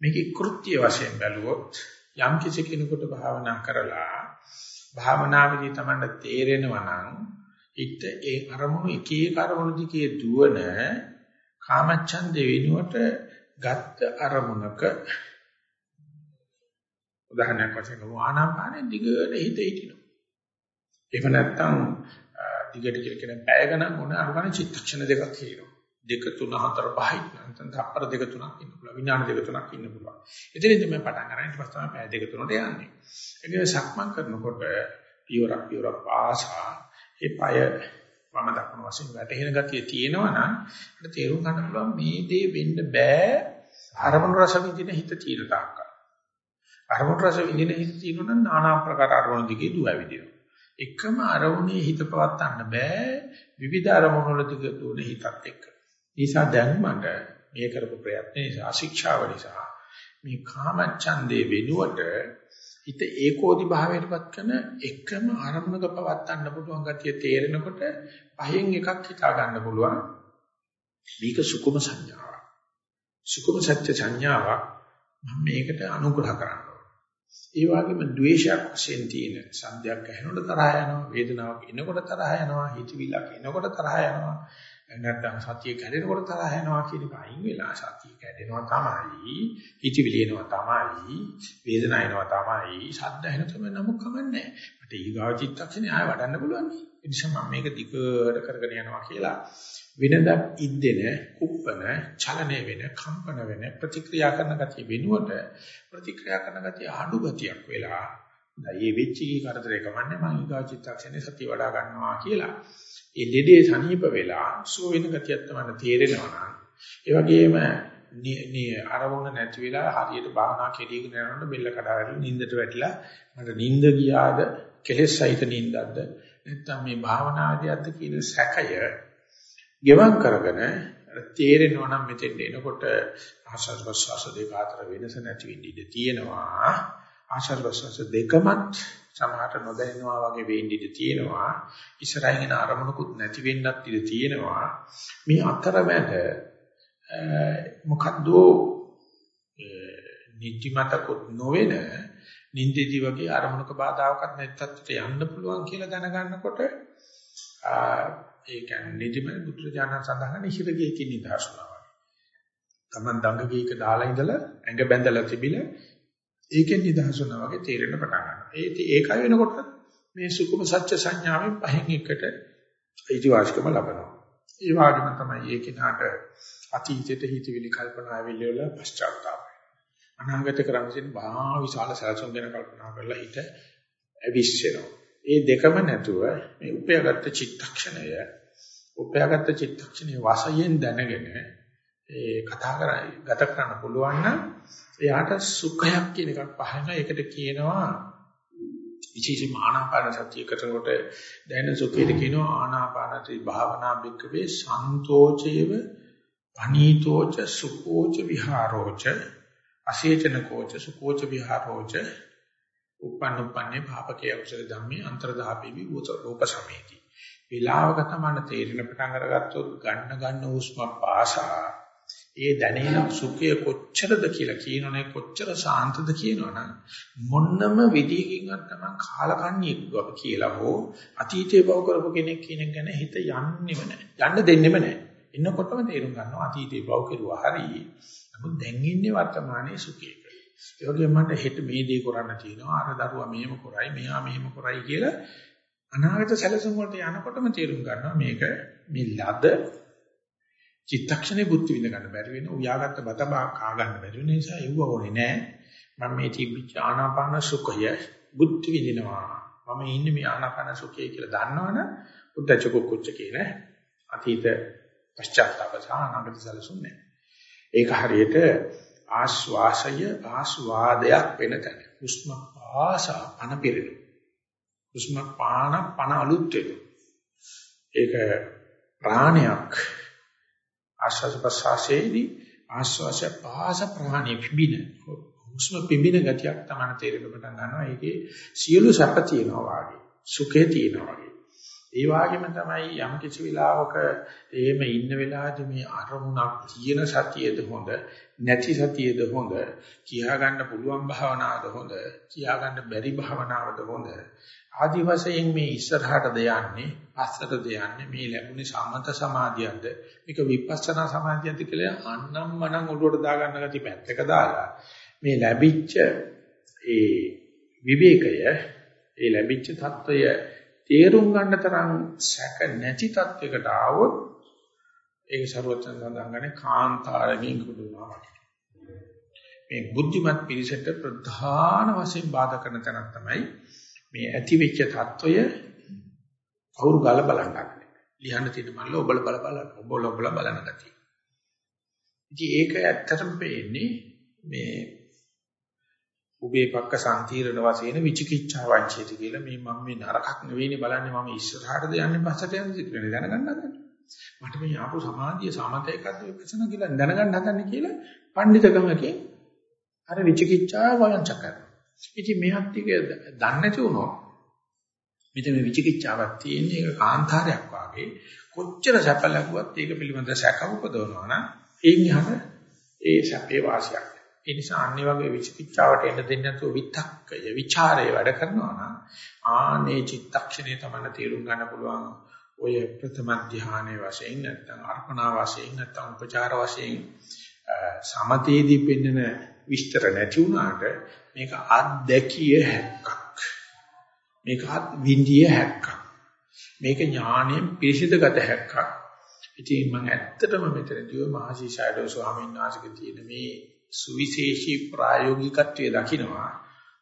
මේකේ කෘත්‍ය වශයෙන් බැලුවොත් යම් කිසි කෙනෙකුට භාවනා කරලා භාවනාවේදී තමයි තේරෙනවා නම් ඉත ඒ අරමුණු එක එක අරමුණු දිගේ දුවන කාමච්ඡන්ද වෙනුවට ගත්ත අරමුණක උදාහරණයක් වශයෙන් ආනාපානෙ දිගට හිත හිටිනවා. එහෙම නැත්නම් දිගට කියලා කියන පැය ගණන් ඕන අනුගමන චිත්තක්ෂණ දෙකක් කියනවා. දෙක තුන හතර පහයි නැත්නම් තප්පර දෙක තුනක් ඉන්න පුළුවන්. විඥාන දෙක තුනක් ඉන්න පුළුවන්. එතනදී මම පටන් ගන්න ඊට පස්සේ තමයි පැය දෙක තුනට යන්නේ. ඒක සක්මන් කරනකොට පියවරක් පියවරක් පාසා ඒ পায় වම දකුණු වශයෙන් වැටෙන ගතිය තියෙනවා නම් අපිට තේරුම් ගන්න පුළුවන් මේ දේ වෙන්න බෑ අරමුණු රස විඳින හිත තියෙන තාක්ක. අරමුණු රස විඳින හිත තියෙනවා නම් নানা ආකාර අරමුණු දිගේ දුවවිදිනවා. එකම අරමුණේ හිත පවත්වන්න බෑ. විවිධ අරමුණු වල දිග දුවන හිතත් එක්ක. නිසා දැන් මට මේ කරපු ප්‍රයත්න නිසා ශික්ෂාව නිසා මේ කාමච්ඡන්දේ වෙනුවට හිත ඒකෝදි භාවයටපත් කරන එකම අරමුණක පවත්වන්න පුළුවන් ගතිය තේරෙනකොට පහෙන් එකක් හිතා ගන්න පුළුවන්. මේක සුකුම සංඥාවක්. සුකුම සත්‍ය සංඥාවක්. මම මේකට අනුග්‍රහ කරනවා. ඒ වගේම ද්වේෂයක් වශයෙන් තියෙන සංදයක් ඇහෙනකොට තරහ යනවා වේදනාවක් එනකොට තරහ යනවා හිතවිල්ලක් එනකොට තරහ යනවා. නැත්නම් සතිය කැඩෙනකොට තරහ යනවා කියන එක අයින් වෙලා සතිය කැඩෙනවා තමයි. හිතවිලි එනවා තමයි. වේදනාව එනවා තමයි. ශබ්ද එන තමයි නමුත් කමන්නේ මට ඊගාව චිත්තක්ෂණේ ආය වඩන්න පුළුවන්. ඒ නිසා මම මේක දිගට කරගෙන යනවා කියලා වෙනද ඉද්දෙන කුප්පන චලනය වෙන කම්පන වෙන ප්‍රතික්‍රියා කරන ගතිය වෙනුවට ප්‍රතික්‍රියා කරන ගතිය අඩු ගතියක් වෙලා දැන් මේ වෙච්ච කී කරදරේ කමන්නේ මම ඊගාව චිත්තක්ෂණේ සතිය වඩා ගන්නවා කියලා. ඒ ලෙඩේ සනීප වෙලා සුව වෙන ගතියක් තමයි තේරෙනවා නම් ඒ වගේම නී අරමුණ නැති වෙලා හරියට භාවනා කෙරීගෙන යනකොට බෙල්ල කඩා වැටලා නිින්දට වැටිලා මට නිින්ද ගියාද කෙලෙස් සහිත නිින්දක්ද නැත්නම් මේ භාවනාදියක්ද කියන සැකය ගෙවම් කරගෙන තේරෙනවා නම් මෙතෙන් එනකොට ආශස් ප්‍රසවාස දෙක අතර වෙනස නැති වෙන්න ඉඩ තියෙනවා. ආශස් ප්‍රසවාස දෙකමත් සමහරට නොදැනෙනවා වගේ වෙන්න ඉඩ තියෙනවා. ඉස්සරහින් එන අරමුණකුත් නැති වෙන්නත් ඉඩ තියෙනවා. මේ අතරමැද මොකද්ද නිදිමතකුත් නොවන නින්දේදී වගේ අරමුණක බාධාවක්වත් නැත්තත් යන්න පුළුවන් කියලා දැනගන්නකොට ඒ කියන්නේ නිදිම බුදුරජාණන් සඳහන් ඉහිරගේකින් නිදහස්නවා. තමන් දඟගේක දාලා ඉඳලා ඇඟ බැඳලා තිබිලා ඒකෙන් නිදහස් වුණා වගේ තේරෙන්න පටන් ගන්නවා. ඒ ඒකයි වෙනකොට මේ සුකුම සත්‍ය සංඥාවෙන් පහෙන් එකට අයිතිවාසිකම ලබනවා. ඒ වගේම තමයි ඒ කෙනාට අතීතයට හිතවිලි කල්පනා වෙලි වල පශ්චාත්තාපය. අනාගත කරන්නේ බා විශාල සැලසුම් ගැන කල්පනා කරලා හිත ඇවිස්සෙනවා. ඒ දෙකම නැතුව මේ උපයාගත්ත චිත්තක්ෂණය උපයාගත්ත චිත්තක්ෂණයේ වාසයෙන් දැනගෙන ඒ කතා කරයි ගත කරන්න පුළුවන් නම් එයාට සුඛයක් කියන එකක් පහළ ඒකට කියනවා. විශේෂ ආනාපාන සතිය කරනකොට දැනෙන සුඛයට කියනවා ආනාපානති භාවනා බික්කවේ සන්තෝචේව අනීතෝච සුඛෝච විහාරෝච අසේචන කෝච සුඛෝච විහාරෝච උපන්නුපන්නේ භාපකේ අකුසල ධම්මේ අන්තර්ධාපේවි රූප සමේති. විලාවක තමයි තේරෙන පටන් අරගත්තොත් ගන්න ගන්න හුස්ම පාසා ඒ දැනෙන සුඛය කොච්චරද කියලා කියනෝනේ කොච්චර සාන්තද කියනවනම් මොන්නම විදියකින්වත් තමයි කාලකන්ණියෙක් බව කියලා හෝ අතීතයේ බව කරපු කෙනෙක් කියන ගැන හිත යන්නෙම නැහැ යන්න දෙන්නෙම නැහැ එන්නකොටම තේරුම් ගන්නවා අතීතයේ බව කෙරුවා හරි. නමුත් දැන් ඉන්නේ වර්තමානයේ සුඛයක ඒ වගේම මට හෙට මේ දේ කරන්න තියෙනවා අර දරුවා මෙහෙම කරයි මෙහා මෙහෙම කරයි කියලා අනාගත සැලසුම් වලට යනකොටම තේරුම් ගන්නවා මේක මේ ලද චිත්තක්ෂණේ බුද්ධ විඳ ගන්න බැරි වෙන උයාගත්ත බත කා ගන්න බැරි වෙන නිසා ඒව ඕනේ නෑ. මම මේ තිබිච්ච ආනාපාන සුඛය බුද්ධ විඳිනවා. මම ඉන්නේ මේ ආනාපාන සුඛය කියලා දන්නවනේ උද්දච්ච කුච්ච කියන අතීත පශ්චාත්තාප සානාගත සැලසුම් නෑ. ඒක හරියට ආස්වාසය ආස්වාදයක් වෙන තැන. හුස්ම ආසා පන පිරෙන හුස්ම පාන පන අලුත් වෙන. ඒක ප්‍රාණයක් ආශ්වාස ප්‍රශ්වාසයේදී ආශ්වාසය පාස ප්‍රාණී පිබින හුස්ම පිබින ගතියක් තමයි තේරෙන්න පටන් ගන්නවා. ඒකේ සියලු සැප තියෙනවා වාගේ. සුඛය තියෙනවා වාගේ. ඒ වගේම තමයි යම් කිසි වෙලාවක එහෙම ඉන්න වෙලාවදී මේ අරමුණක් තියෙන සතියේද හොඳ නැති සතියේද හොඳ කියා ගන්න පුළුවන් භාවනාවද හොඳ කියා ගන්න බැරි භාවනාවද හොඳ ආදි වශයෙන් මේ ඉස්සරහටද යන්නේ පස්සටද යන්නේ මේ ලැබුණේ සමත සමාධියක්ද? මේක විපස්සනා සමාධියක්ද කියලා අන්නම් මනම් ඔළුවට දාගන්න ගතිය පැත්තක දාලා මේ ලැබිච්ච ඒ විවේකය ඒ ලැබිච්ච తত্ত্বය තේරුම් ගන්න තරම් සැක නැති තත්යකට ආවොත් ඒක ਸਰවචන් සඳහන් කාන්තාරකින් කුඩුනා මේ බුද්ධිමත් පිරිසට ප්‍රධාන වශයෙන් බාධා කරන තැනක් තමයි මේ ඇතිවෙච්ච తত্ত্বය කවුරු ගල බලන්න ගන්න. ලියන්න තියෙන මල්ල ඔබල බල බල ඔබල ඔබල බලන ගතිය. ඉතින් ඒක ඇත්තටම පේන්නේ මේ උබේ පක්ක සම්තිරණ වශයෙන් විචිකිච්ඡා වංචිත කියලා මේ මම මේ නරකක් නෙවෙයිනේ බලන්නේ මම ඉස්සරහටද යන්නේ පස්සට යන්නේ කියලා දැනගන්න හදන්නේ. මට මේ ආපු සමාධිය සමතයකද විපස්සනා කියලා දැනගන්න හදන්නේ කියලා පඬිතකමකින් අර විචිකිච්ඡා වංචක කරනවා. ඉතින් මේවත් ටික දන්නේ නැති වුණොත් මෙතන මේ විචිකිච්ඡාවක් තියෙන්නේ ඒක කාන්තාරයක් වාගේ. කොච්චර සැප ලැබුවත් ඒක පිළිබඳ සැක උපදවනවා නම් ඒ විහාර ඒ සැපේ වාසියක්. ඒ නිසා අන්නේ වගේ විචිකිච්ඡාවට එන්න දෙන්නේ නැතුව විතක්කය ਵਿਚාරය වැඩ කරනවා නම් ආනේ චිත්තක්ෂණේ තමයි තේරුම් ගන්න පුළුවන්. ඔය ප්‍රථම ධානයේ වශයෙන් නැත්නම් අර්පණා වශයෙන් නැත්නම් උපචාර වශයෙන් සමතේදී පෙන්වන විස්තර නැති වුණාට මේක අත්දැකිය හැක්කක්. මේක අත් විඳිය හැක්කක්. මේක ඥාණයෙන් පිරිසිදුගත හැක්කක්. ඉතින් මම ඇත්තටම මෙතනදී මහසීසයඩෝ ස්වාමීන් වහන්සේගේ තියෙන මේ සුවිශේෂී ප්‍රායෝගිකත්වයේ දකින්නවා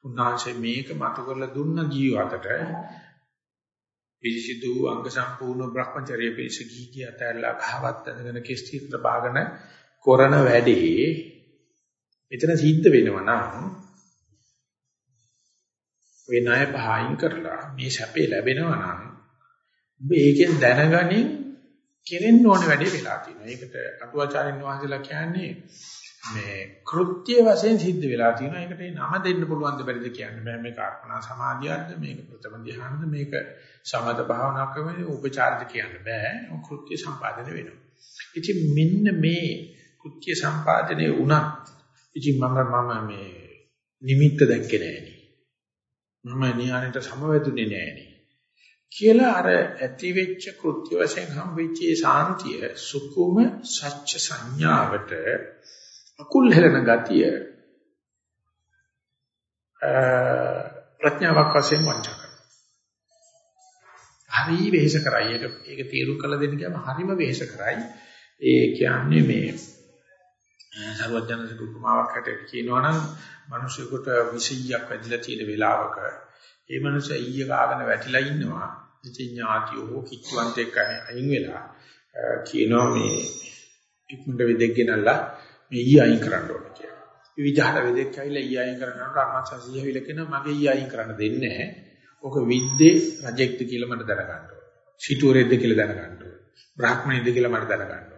උන්වහන්සේ මේක මතු කරලා දුන්න ජීවිතයට පිරිසිදු අංග සම්පූර්ණ Brahmacharya පිරිස ගිහි කිය අතල්ලා කහවත් ඇඳගෙන කිස්තිත්‍ර බාගෙන කරන වැඩේ මෙතන සිද්ධ වෙනවා නම් ඔය ණය පහයින් කරලා මේ සැපේ ලැබෙනවා නම් ඔබ ඒකෙන් දැනගනින් කෙරෙන්න ඕන වැඩේ වෙලා තියෙනවා. ඒකට අටුවාචාරින් වහන්සේලා කියන්නේ මේ කෘත්‍ය වශයෙන් සිද්ධ වෙලා තියෙනවා. ඒකට නම දෙන්න පුළුවන් ද බැරිද කියන්න බෑ. මේක අර්පණා සමාධියක්ද මේක ප්‍රථම ධ්‍යානද මේක සමත භාවනා ක්‍රමයේ උපචාරද කියන්න බෑ. කෘත්‍ය සම්පාදනය වෙනවා. ඉතින් මෙන්න මේ කෘත්‍ය සම්පාදනය වුණත් ඉතින් මම මම මේ නිමිත්ත දැක්කේ නෑනේ. මම නිහාරයට සමවැදුනේ නෑනේ. කියලා අර ඇති වෙච්ච කෘත්‍ය වශයෙන් හම් වෙච්ච සාන්තිය සුකුම සත්‍ය සංඥාවට අකුල් හෙලන ගතිය ප්‍රඥාවක් වශයෙන් වංචා කරනවා. හරි වෙහෙස කරයි. ඒක ඒක තීරු කළ දෙන්න කියම හරිම වෙහෙස කරයි. ඒ කියන්නේ මේ සර්වඥාන්සේ උපමාවක් හැටියට කියනවනම් මිනිසෙකුට 20ක් වැඩිලා තියෙන වෙලාවක ඒ මිනිසා ඊය කාගෙන වැටිලා ඉන්නවා. ඉතින් ඥාතියෝ කිච්චුවන්ට එක්ක අයින් වෙලා කියනවා මේ ඉක්මනට වෙදෙක් ගෙනල්ලා මේ ඊ අයින් කරන්න ඕනේ කියලා. විවිධහට වෙදෙක් ඇවිල්ලා ඊ අයින් කරනකොට අර්මසසිය ඇවිල්ලා කියනවා මගේ ඊ අයින් කරන්න දෙන්නේ නැහැ. ඔක විද්දේ රජෙක්ද කියලා මට දැනගන්න ඕනේ. සිටුවරෙද්ද කියලා දැනගන්න ඕනේ. බ්‍රාහ්මණෙද්ද කියලා මට දැනගන්න ඕනේ.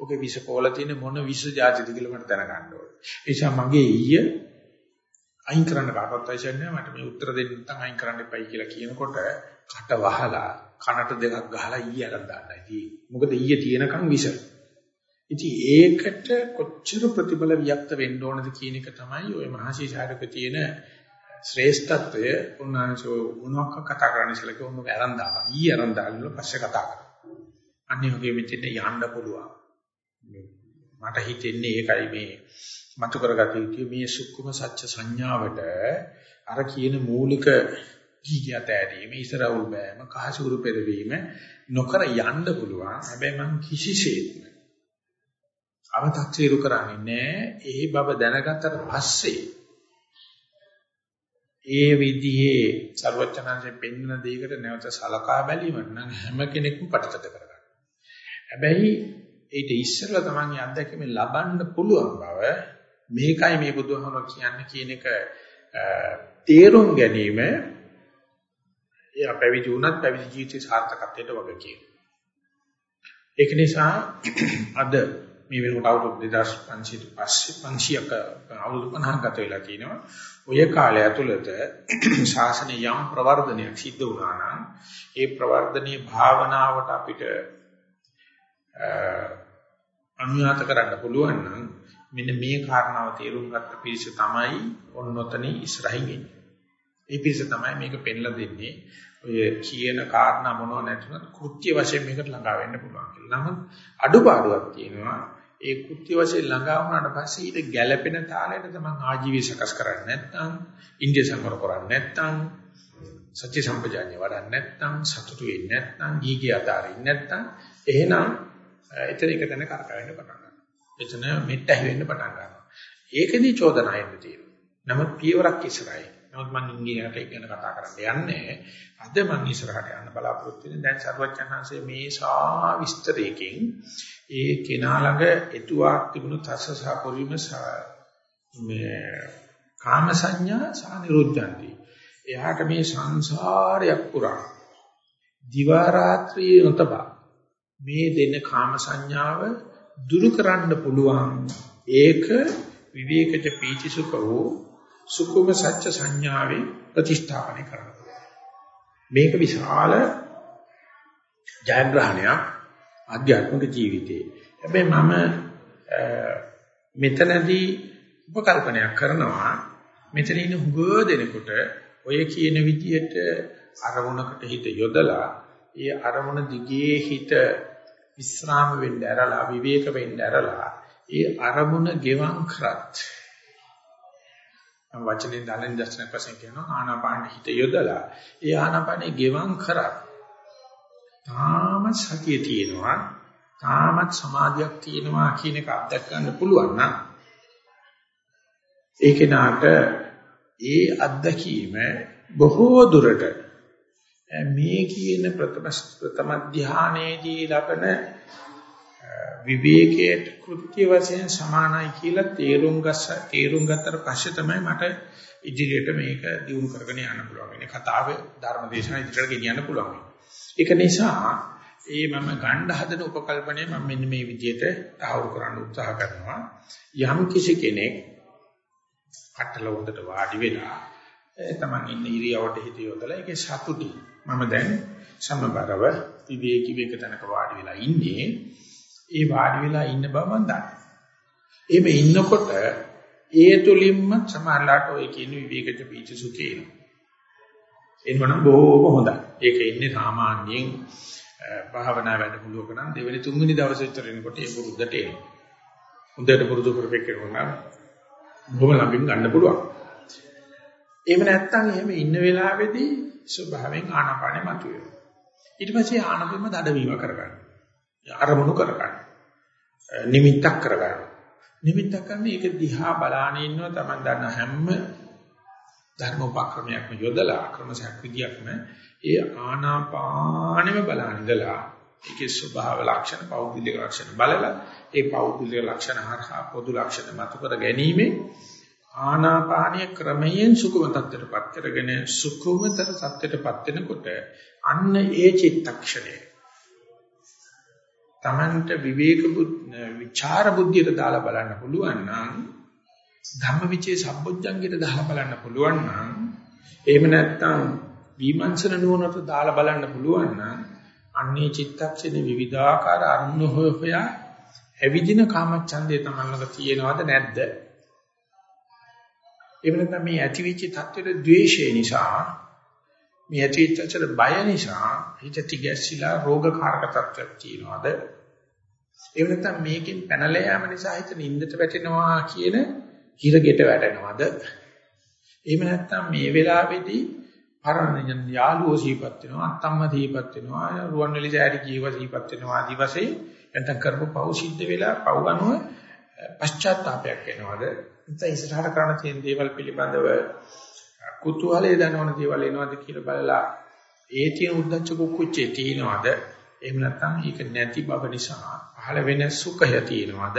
ඔකේ විස කෝල තියෙන මොන විස જાතිද කියලා මට දැනගන්න ඕනේ. ඒ නිසා මගේ ඊය අයින් කරන්න කාටවත් අවශ්‍ය නැහැ. මට මේ උත්තර දෙන්න නැත්නම් අයින් කරන්න එපයි කියලා කියනකොට කට වහලා කනට දෙකක් ගහලා ඊයට දාන්නයි තියෙන්නේ. මොකද ඊයේ තියෙනකන් විස. ඉතින් ඒකට කොච්චර ප්‍රතිබල වියක්ත වෙන්න ඕනද කියන එක තමයි ওই මහසිසාරක තියෙන ශ්‍රේෂ්ඨත්වය උන්වහන්සේ මොනවාක් කතා කරන්න ඉස්සෙල්ලා කිව්වොත් ඇරන් දාපන් ඊ ඇරන් දාලා පස්සේ කතා කරමු අන්නේ වගේ මෙතෙන් යන්න පුළුවන් මට හිතෙන්නේ ඒකයි මේ මතු කරගත යුතු මේ සුක්කුම සත්‍ය සංඥාවට අර කියන මූලික කීකියත ඇරීම ඉසරවුල් බෑම කහසුරු පෙරවීම නොකර යන්න පුළුවන්. හැබැයි මං කිසිසේත්ම අවතක්සේරු කරන්නේ නැහැ ඒ බව දැනගත්තට පස්සේ ඒ විදිහේ ਸਰවචනංශයෙන් පෙන්වන දෙයකට නැවත සලකා බැලීම නම් හැම කෙනෙක්ම පිටතට කරගන්න හැබැයි ඊට ඉස්සෙල්ලා තමයි අත්දැකීම ලබන්න පුළුවන් බව මේකයි මේ බුදුහාම කියන්නේ කියන එක තේරුම් ගැනීම එයා පැවිදි වුණත් පැවිදි ජීවිතයේ සාර්ථකත්වයට වගේ කියනවා. ඒක නිසා අද මේ වෙනකොට අවුරුදු 2500 පස්සේ 500ක අවුරුදු 50ක් ගත වෙලා තිනවා. ඔය කාලය ඇතුළත ශාසනීය යම් ප්‍රවර්ධනයක් සිද්ධ වුණා නම් ඒ ප්‍රවර්ධනීය භාවනාවට අපිට අනුයාත කරන්න පුළුවන් නම් මෙන්න මේ කාරණාව තේරුම් ගත්ත පිරිස තමයි ඔන්නොතන ඉස්සරහින් ඉන්නේ. ඒ පිරිස තමයි මේක පෙන්ලා දෙන්නේ. ඔය කියන කාරණා මොනව නැතුණත් කෘත්‍ය වශයෙන් මේකට ළඟා වෙන්න පුළුවන් කියලා. නමුත් අඩුපාඩුවක් තියෙනවා. ඒ කෘත්‍ය වශයෙන් ළඟා වුණාට පස්සේ ඊට ගැළපෙන තාලයට තමයි ආජීවය සකස් කරන්නේ නැත්නම් ඉන්දිය සංවර කරන්නේ නැත්නම් සත්‍ය සම්පජාඤ්ඤය වඩන්නේ නැත්නම් සතුටු වෙන්නේ නැත්නම් ගීගේ අතාරින්නේ නැත්නම් එහෙනම් එතන එක තැන කරකවෙන්න පටන් ගන්නවා. එතන මෙට්ට ඇහිවෙන්න පටන් ගන්නවා. ඒකෙදි චෝදනා එන්න තියෙනවා. නමුත් පියවරක් ඉස්සරහයි. නමුත් මම ඉංග්‍රීසියට ඉගෙන කතා කරන්න යන්නේ. අද මම ඉස්සරහට යන්න බලාපොරොත්තු වෙන්නේ දැන් සර්වඥාන්සේ මේ සා විස්තරයකින් ඒ කෙනා ළඟ එතුවාක් තිබුණු තස්සස පොරිම මේ කාම සංඥා සානිරුද්ධන්ති. එයාට මේ සංසාරයක් පුරා දිවා රාත්‍රියේ නොතබා මේ දෙන කාම සංඥාව දුරු කරන්න පුළුවන්. ඒක විවේකජ පීචිසුඛ වූ සුකුම සත්‍ය සංඥාවේ ප්‍රතිස්ථාපනය කරනවා. මේක විශාල ජයග්‍රහණයක් ආධ්‍යාත්මික ජීවිතේ. හැබැයි මම මෙතනදී උපකල්පනයක් කරනවා. මෙතන ඉන්න හුඟ දෙනෙකුට ඔය කියන විදිහට අරමුණකට හිත යොදලා ඒ අරමුණ දිගේ හිත විස්්‍රාම වෙන්න ඇරලා විවේක වෙන්න ඇරලා ඒ අරමුණ ගෙවම් කරත්. මම වචනේ දාලෙන් දැක්සන පස්සේ කියනවා ආනාපාන හිත යොදලා ඒ ආනාපානේ ගෙවම් කරත්. තාම සතිය තියෙනවා තාමත් සමාධියක් තියෙනවා කියන එක අත්දැක ගන්න පුළුවන් නම් ඒ කෙනාට ඒ අත්දැකීම බොහෝ දුරට මේ කියන ප්‍රථම ප්‍රථම ධානයේදී ලබන විවේකයේ කෘත්‍ය වශයෙන් සමානයි කියලා තේරුම් ගස්ස තේරුම් ගත්තට පස්සේ තමයි මට ඉදිරියට මේක දියුණු කරගෙන යන්න පුළුවන්. මේ කතාවේ ධර්ම දේශනා ඉදිරියට ගෙනියන්න පුළුවන්. ඒක නිසා ඒ මම ගන්න හදන උපකල්පනය මම මෙන්න මේ විදිහට තහවුරු කරන්න උත්සාහ කරනවා. යම් කිසි කෙනෙක් කටල උඩට වාඩි වෙලා තමන් ඉන්න ඉරියවට හිත යොදලා ඒකේ සතුටි මම දැන් සමබරව විවේකී වේක තැනක වාඩි වෙලා ඉන්නේ. ඒ වාඩි වෙලා ඉන්න බව මම දන්නවා. එහෙම ඉන්නකොට ඒ තුලින්ම සමහරලාට ඔය කියන විවේකජ පීච සුඛේ එනවනම් බොහෝම හොඳයි. ඒක ඉන්නේ සාමාන්‍යයෙන් භාවනා වැඩමුළුවක නම් දෙවෙනි තුන්වෙනි දවසේ විතර එනකොට ඒ පුරුද්දට එනවා. හොඳට පුරුදු කරපෙන්නවා බොහොම ළඟින් ගන්න පුළුවන්. එහෙම නැත්නම් එහෙම ඉන්න වෙලාවේදී ස්වභාවයෙන් ආනාපානෙ මතුවේ. ඊට පස්සේ ආනාපානෙම දඩවීම කරගන්න. අරමුණු කරගන්න. නිමිත්තක් කරගන්න. නිමිත්තක් කරන්නේ ඒක දිහා බලාන ඉන්නවා Taman දන්න හැම ධර්මෝපක්‍රමයක්ම යොදලා ක්‍රමසක් විදියක්ම ඒ ආනාපානෙම බලාන ඉඳලා ඒකේ ස්වභාව ලක්ෂණ පෞද්ගලික ලක්ෂණ බලලා ඒ පෞද්ගලික ලක්ෂණ හරහා පොදු ලක්ෂණ මත කර ගැනීම ආනාපානීය ක්‍රමයෙන් සුඛම තත්ත්වයටපත් කරගෙන සුඛමතර තත්ත්වයටපත් වෙනකොට අන්න ඒ චිත්තක්ෂණය Tamanට විවේක විචාර බුද්ධියට දාලා බලන්න පුළුවන් නම් ධම්මවිචේ සම්බොජ්ජංගිට දාලා බලන්න පුළුවන් නම් එහෙම නැත්නම් විමර්ශන නුවණට දාලා බලන්න පුළුවන් නම් අන්නේ චිත්තක්ෂණේ විවිධාකාර අරුණ හොය හොයා ඇවිදින කාමච්ඡන්දේ තමන්නක තියෙනවද නැද්ද? එහෙම නැත්නම් මේ ඇතිවිච්ච தත්වෙට ද්වේෂය නිසා මේ ඇතිවිච්ච බය නිසා හිත තිගැසිලා රෝගකාරක තත්ත්වයක් තියෙනවද? එහෙම නැත්නම් මේකෙන් පැනලා යාම නිසා හිත නින්දට වැටෙනවා කියන හිරගෙට වැටෙනවද? එහෙම නැත්නම් මේ වෙලාවේදී පරණ යාළුවෝ සිහිපත් වෙනවා අත්තම්ම සිහිපත් වෙනවා රුවන්වැලි සෑරි ජීව සිහිපත් වෙනවා ආදි වශයෙන් නැත්නම් කරපු පව් සිද්ධ වෙලා පව් අනුව පශ්චාත්තාවයක් එනවද නැත්නම් ඉස්සරහට කරන්න තියෙන දේවල් පිළිබඳව කුතුහලයේ දනවන දේවල් එනවද කියලා බලලා ඒ තියෙන උද්දච්ච කුක්කුච්චේ තියෙනවද? එහෙම නැත්නම් ඒක නැති බව නිසා පහළ වෙන සුඛය තියෙනවද?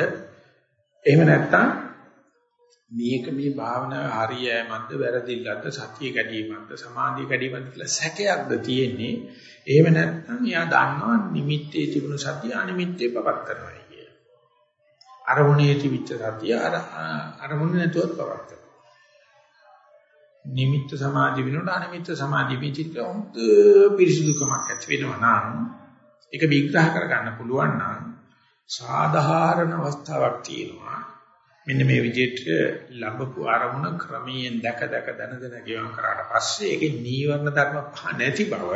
එහෙම නැත්නම් මේක මේ භාවනාවේ හරියෑමක්ද වැරදිල්ලක්ද සතිය කැඩීමක්ද සමාධිය කැඩීමක්ද කියලා සැකයක්ද තියෙන්නේ. එහෙම නැත්නම් එයා දන්නවා නිමිත්තේ තිබුණු සතිය අනිමිත්තේ පවත්තරනවා කිය. අරමුණේ තිබිච්ච සතිය අර අරමුණ නැතුවත් පවත්තරනවා. නිමිත්ත සමාධි වෙනකොට අනිමිත්ත සමාධි පිටිට හොඳ පිරිසිදුකමක් ඇති වෙනවා නම් ඒක විග්‍රහ කරගන්න පුළුවන් නම් සාධාරණ අවස්ථාවක් තියෙනවා මෙන්න මේ විදිහට ලැබපු අරමුණ ක්‍රමයෙන් දැක දැක දන දන ගෙවම් කරාට පස්සේ ඒකේ නීවරණ ධර්ම පහ නැති බව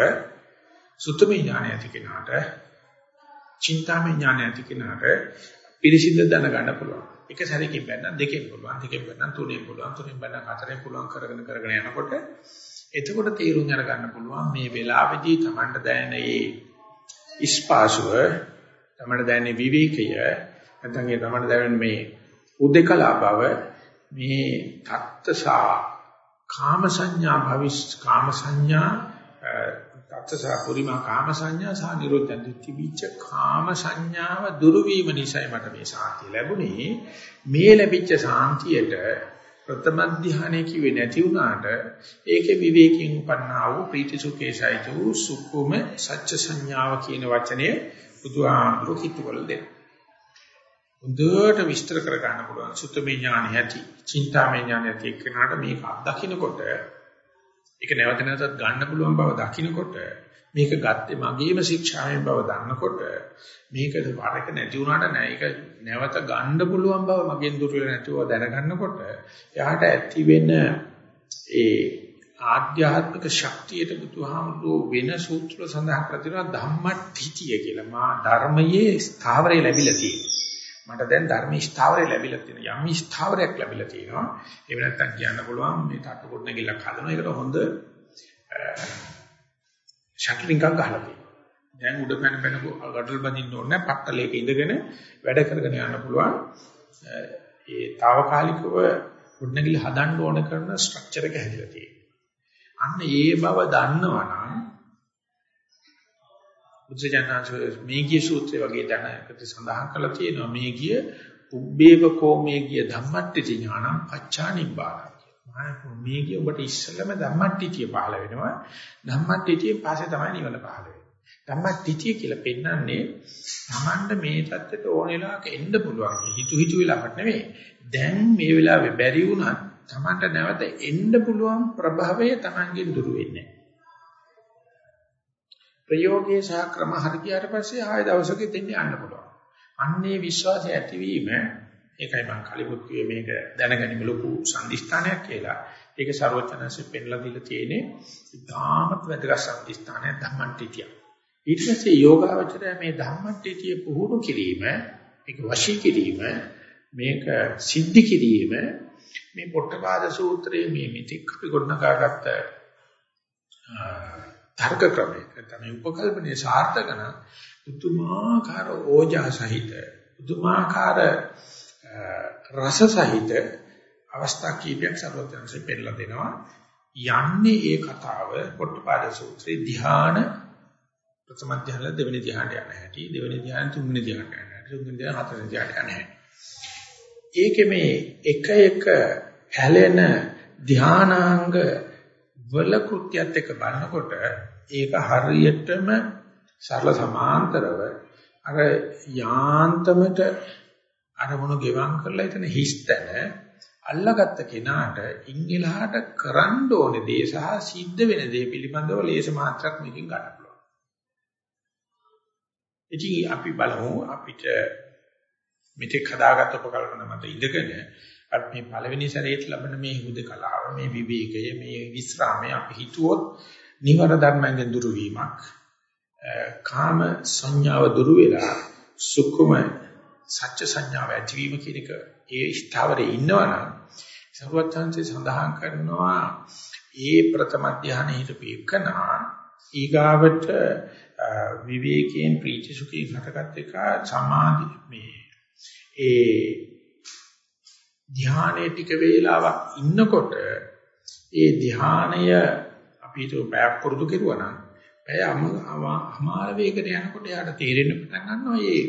සුත්තමේ ඥානය ඇති කෙනාට චින්තාමය ඥානය ඇති කෙනාට පිරිසිදු දැනගන්න පුළුවන්. එක සැරකින් බැන්න දෙකෙන් පුළුවන් දෙකෙන් බැන්න තුනෙන් පුළුවන් තුනෙන් බැන්න හතරෙන් පුළුවන් කරගෙන කරගෙන යනකොට එතකොට තීරුම් අරගන්න පුළුවන් මේ වෙලාවේදී Tamanට දැනෙන ඒ ස්පාසුව Tamanට දැනෙන විවේකය නැත්නම් ඒ Tamanට දැනෙන මේ උදේකලා බව මේ තත්ත්සා කාම සංඥා භවිස් කාම සංඥා තත්ත්සා පුරිමා කාම සංඥා සහ නිරෝධයන් තිබිච්ච කාම සංඥාව දුරු වීම නිසායි මට මේ සාන්තිය ලැබුණේ. මේ ලැබිච්ච සාන්තියට ප්‍රථම ධානයේ කිව්වේ නැති වුණාට ඒකේ විවේකයෙන් උපන්නා වූ ප්‍රීතිසුඛේසයිතු සුකුම සත්‍ය සංඥාව කියන වචනය බුදුහාමුදුරු කිතුවල දෙනවා. හොඳට විස්තර කර ගන්න පුළුවන් සුත්තමේ ඥානෙ ඇති, චින්තාමේ ඥානෙ ඇති එක්කනට මේක අත්දකින්නකොට ඒක නැවත නැවතත් ගන්න පුළුවන් බව දකින්නකොට මේක ගත්තේ මගේම ශික්ෂාවෙන් බව දන්නකොට මේක වරක නැති වුණාට නෑ ඒක නැවත ගන්න පුළුවන් බව මගෙන් දුර වෙලා නැතුව දැනගන්නකොට එයාට ඇති වෙන ඒ ආධ්‍යාත්මික ශක්තියට බුදුහාමුදුරුවෝ වෙන සූත්‍ර සඳහන් කර තියෙනවා ධම්මටිචිය කියලා. මා ධර්මයේ ස්ථාවරය ලැබිලා තියෙනවා. මට දැන් ධර්ම ස්ථාවරය ලැබිලා තියෙනවා. යම් ස්ථාවරයක් ලැබිලා තියෙනවා. ඒක නැත්තම් කියන්න පුළුවන් මේ තට්ටු කොට නැගිලා හදනවා. ඒකට හොඳ ෂටලින්ගක් ගහලා තියෙනවා. දැන් උඩ පැන පැන ගඩොල් බඳින්න ඕනේ නැහැ. පට්ටලයක ඉඳගෙන වැඩ කරගෙන යන්න පුළුවන්. ඒ తాවකාලිකව ගොඩනැගිලි හදන්න ඕන කරන ස්ට්‍රක්චර් එක හැදිලා තියෙනවා. අන්න ඒ බව දන්නවනම් බුද්ධජනනාංශ මේගිය සූත්‍රය වගේ දැනකට සඳහන් කරලා තියෙනවා. මේගිය උබ්බේවකෝ මේගිය ධම්මට්ටි ඥානං පච්චා නිබ්බාන මේගිය ඔබට ඉස්සෙල්ලම ධම්මට්ටිතිය පහළ වෙනවා. ධම්මට්ටිතිය පස්සේ තමයි නිවන පහළ වෙන්නේ. ධම්මට්ටිතිය කියලා පෙන්නන්නේ Tamanda මේ தත්ත්වයට ඕන වෙලාවක එන්න පුළුවන්. හිතු හිතු වෙලාවක් නෙවෙයි දැන් මේ වෙලාවේ බැරි වුණත් Tamanda නැවත එන්න පුළුවන් ප්‍රභවය Tamanගෙන් දුර වෙන්නේ. ප්‍රයෝගයේ සහ ක්‍රම හරි ගියාට පස්සේ ආය දවසක දෙන්න යන්න පුළුවන්. අන්නේ විශ්වාසය ඇතිවීම ඒකයි මම කලිමුත් කිව්වේ මේක දැනගැනීම ලොකු සම්දිස්ථානයක් කියලා. ඒක ਸਰවචනanse පෙන්ලා දීලා තියෙන්නේ ඉතාමත් වැදගත් සම්දිස්ථානයක් ධම්මන්ටිතිය. ඊට පස්සේ යෝගාවචරය මේ ධම්මන්ටිතිය පුහුණු කිරීම, මේක වශී කිරීම, මේක සිද්ධි කිරීම මේ පොට්ටපාද සූත්‍රයේ මේ මිත්‍යක් අපි ගොඩනගාගත්ත තර්ක ක්‍රමයක තමයි උපකල්පනයේ සාර්ථක නම් උතුමාකාර ඕජා සහිත උතුමාකාර රස සහිත අවස්ථා කීපයක් සර්වඥාන්සේ පෙන්නලා දෙනවා. යන්නේ ඒ කතාව පොට්ටපාද සූත්‍රයේ ධ්‍යාන ප්‍රථම ධ්‍යාන දෙවෙනි ධ්‍යානට යන හැටි දෙවෙනි ධ්‍යාන තුන්වෙනි ධ්‍යානට යන හැටි තුන්වෙනි ධ්‍යාන හතරවෙනි ධ්‍යානට යන හැටි. ඒකේ මේ එක එක හැලෙන ධානාංග වල කෘත්‍යත් එක්ක බලනකොට ඒක හරියටම සරල සමාන්තරව අර යාන්තමට අරමුණු ගෙවම් කරලා එතන හිස්තන අල්ලගත්ත කෙනාට ඉංගිලාට කරන්න ඕනේ දේ සහ සිද්ධ වෙන දේ පිළිබඳව ලේස මාත්‍රක් මේකෙන් ගන්න පුළුවන්. ඉතින් අපි බලමු අපිට මෙතෙක් හදාගත්ත උපකල්පන මත ඉඳගෙන අපි මේ පළවෙනි සැරේට ලබන මේ හුදකලාව මේ විවේකය මේ විස්රාමය අපි හිතුවොත් නිවර ධර්මයෙන් දුරු වීමක් කාම සංඥාව දුරු වෙලා සුකුම සත්‍ය සංඥාව ඇතිවීම කියන එක ඒ ස්ථාවරේ ඉන්නවනම් සර්වඥාන්සේ සඳහන් කරනවා ඒ ප්‍රථම ධානය හිතපේකනා ඊගාවට විවේකයෙන් ප්‍රීති සුඛයෙන් හටගත් එක සමාධි මේ ඒ ධානයේ ටික වේලාවක් ඉන්නකොට ඒ ධානය අපි හිතුව පැයක් පුරුදු කෙරුවා නම් පැය අමාර වේගයට යනකොට යාට තේරෙන්න පටන් ගන්නවා මේ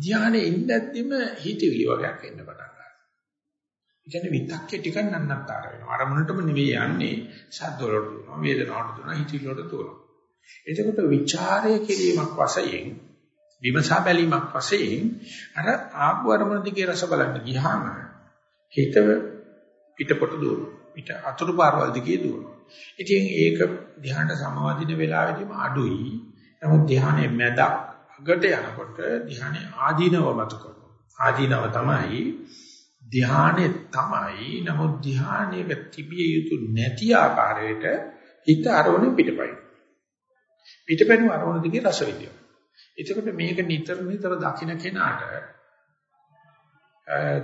ධානයේ ඉඳද්දිම හිතවිලි වගේක් එන්න පටන් ගන්නවා. ඒ කියන්නේ විතක්කේ ටිකක් නන්නත්තර වෙනවා. අරමුණටම නෙවෙයි යන්නේ ශබ්ද වලට දුවනවා, වේදනාවට දුවනවා, හිතවිලි වලට දුවනවා. එතකොට ਵਿਚාරය කිරීමක් වශයෙන් විමසා බැලීමක් වශයෙන් අර ආපු අරමුණ දිගේ රස බලන්න ගියාම හිත පිටපොට දුවනවා. පිට අතුරු පාරවල් දිගේ දුවනවා. ඉතින් ඒක ධ්‍යානට සමවදින වෙලාවෙදිම අඩුයි. නමුත් ධ්‍යානයේ මැදක් අගට යනකොට ධ්‍යානයේ ආදීනව මත කරනවා. ආදීනව තමයි ධ්‍යානෙ තමයි නමුත් ධ්‍යානයක තිබිය යුතු නැති ආකාරයට හිත අරමුණේ පිටපයි. පිටපැනු අරමුණ දිගේ රස විදිනවා. එතකොට මේක නිතර නිතර දකින්න කෙනාට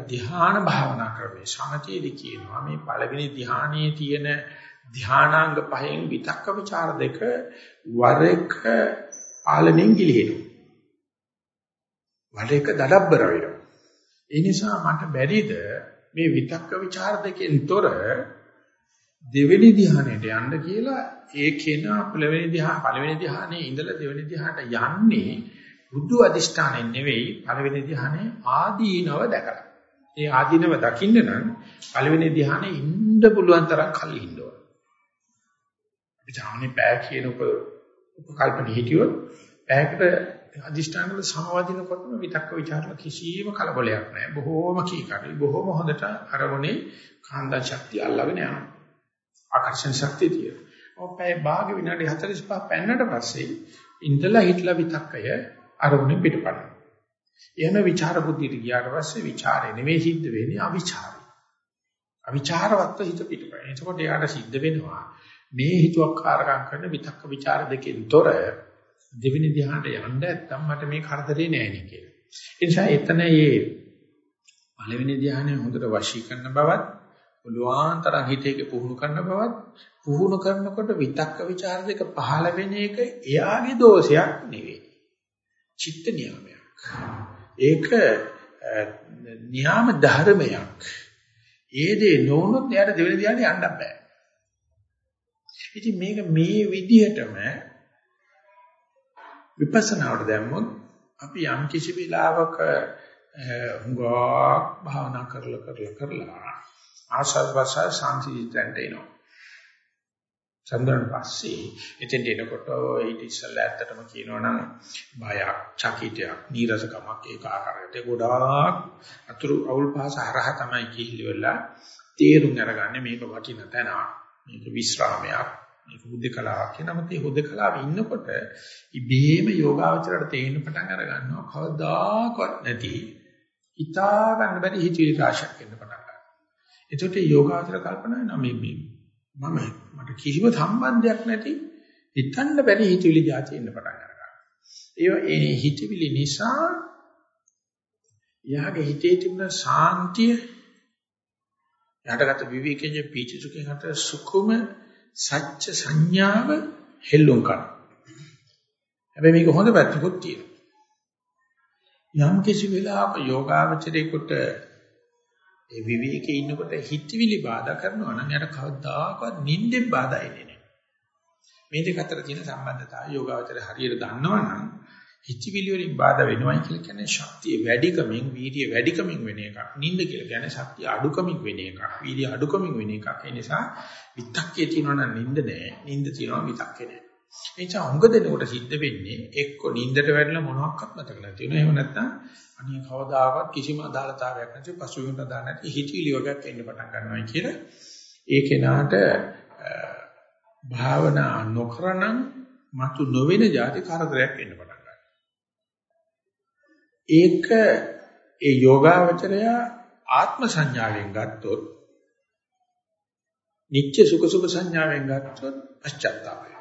ධ්‍යාන භාවනා ක්‍රමේ සමතේදී කියනවා මේ පළවෙනි ධ්‍යානයේ තියෙන ධ්‍යානාංග පහෙන් විතක්ක ਵਿਚාර දෙක වර එක පාලනයෙන් ගිලිහෙනවා. වර එක දඩබ්බර වෙනවා. ඒ නිසා මට බැරිද මේ විතක්ක ਵਿਚාර දෙකෙන් තොර දෙවෙනි ධ්‍යානයට යන්න කියලා ඒ කෙනා පළවෙනි ධ්‍යාන පළවෙනි ධ්‍යානයේ ඉඳලා දෙවෙනි ධ්‍යානට යන්නේ බුදු අදිෂ්ඨානෙන් නෙවෙයි පළවෙනි ධ්‍යානයේ ආදීනව දැකලා. ඒ ආදීනව දකින්න නම් පළවෙනි ධ්‍යානයේ ඉන්න පුළුවන් තරම් කල් ඉන්න ඕන. අපි ජානේ පෑ කියන උප උපකල්පන හිටියොත් පෑකට අදිෂ්ඨාන වල සමවදිනකොටම විතක්ක ਵਿਚාරල කිසිම කලබලයක් නැහැ. බොහෝම කීකරයි. බොහෝම හොඳට අරමුණේ කාන්දා ශක්තිය අල්ලගෙන යනවා. ආකර්ෂණ ශක්තිය තියෙනවා. ඔපේ භාග විනාඩි 45 පෙන්නට පස්සේ ඉඳලා හිටලා විතක්කය අරමුණෙන් පිටපණ. එහෙම විචාර බුද්ධියට ගියාට පස්සේ ਵਿਚාරේ නෙවෙයි සිද්ධ වෙන්නේ අවිචාරය. අවිචාරවත්ව හිත පිටපණ. එතකොට යාට සිද්ධ වෙනවා මේ හිතුවක්කාරකම් කරන විතක්ක ਵਿਚාර දෙකෙන් තොර දෙවෙනි ධ්‍යානට යන්න නැත්නම් මට මේ කරදරේ නෑ නේ කියලා. ඒ නිසා එතන මේ පළවෙනි ධ්‍යානය හොඳට වශී කරන බවත් බුලුවන් තරම් හිතේක පුහුණු කරන බවත් පුහුණු කරනකොට විතක්ක ਵਿਚාර දෙක පහළ වෙන එක එයාගේ දෝෂයක් නෙවෙයි. චිත්ත නියාමයක්. ඒක නියාම ධර්මයක්. ඒ දේ නොවුනොත් එයාට දෙවෙනි ධ්‍යානෙ යන්න බෑ. ඉතින් මේක මේ විදිහටම විපස්සනාවට දැම්මොත් අපි යම් කිසි වෙලාවක හුඟා භාවනා කරලා කරලා කරලා ආසල් වසල් සාන්තිජිතන්ට එනවා. චන්ද්‍රන් පස්සේ එතෙන් එනකොට ඊට ඉස්සෙල්ලා ඇත්තටම කියනවනම් බයක්, චකිතයක්, නීරසකමක් ඒක ආකාරයට ගොඩාක් අතුරු අවුල් පහස හරහා තමයි කිහිල්ලෙලා තේරුම් අරගන්නේ මේක වටින තැන. මේක විස්රාමයක්, මේක හුදකලාවක් කියන නමුත් මේ හුදකලාව ඉන්නකොට ඉබේම යෝගාවචරයට තේින්න පටන් අර ගන්නවා කවදාකවත් නැති හිතා ගන්න බැරි හිතේ රාශියක් එන්න පටන් ගන්නවා. ඒකට යෝගාවචර කල්පනා වෙනවා මේ මේ මම මට කිසිම සම්බන්ධයක් නැති හිතන්න බැරි හිතවිලි જાති එන්න පටන් ගන්නවා. ඒ ඒ හිතවිලි නිසා යාගේ හිතේ තිබුණ සාන්තිය යටගත විවේකයේ පීචිසුකේ හත සුකුම සත්‍ය සංඥාව හෙල්ලුම් කරනවා. හැබැයි මේක හොඳ පැත්තකුත් තියෙනවා. යම් කිසි වෙලාවක යෝගාවචරයකට ඒ විවේකයේ ඉන්නකොට හිතවිලි බාධා කරනවා නම් යාට කවදාකවත් නිින්දෙන් බාධා එන්නේ නැහැ. මේ දෙක අතර තියෙන සම්බන්ධතාවය යෝගාවචරය හරියට දන්නවනම් හිතවිලි වලින් බාධා වෙනවයි කියලා කියන්නේ ශක්තිය වැඩිකමින් වීර්ය වැඩිකමින් වෙන එකක්. නිින්ද කියලා කියන්නේ ශක්තිය අඩුකමින් වෙන එකක්. වීර්ය අඩුකමින් වෙන එකක්. ඒ නිසා විතක්කේ තියෙනවා නම් නිින්ද නෑ. නිින්ද තියෙනවා විතක්කේ නෑ. ඒ නිසා හුඟ දෙනකොට සිද්ධ වෙන්නේ එක්ක නිින්දට වැටලා මොනවත් මතක නැති වෙනවා. එහෙම නැත්නම් අනිය කවදාකවත් කිසිම අදාළතාවයක් නැති පසුබිමට දාන්න නැති හිතවිලි වගේක් එන්න පටන් ගන්නවා කියලා ඒ කෙනාට භාවනා නොකරනම් මතු නොවන જાති කරදරයක් එන්න පටන් ගන්නවා. ඒක ඒ යෝගාවචරය ආත්ම සංඥාවෙන් ගත්තොත් නිත්‍ය සුඛ සුඛ සංඥාවෙන් ගත්තොත් පශ්චාත්තාපය.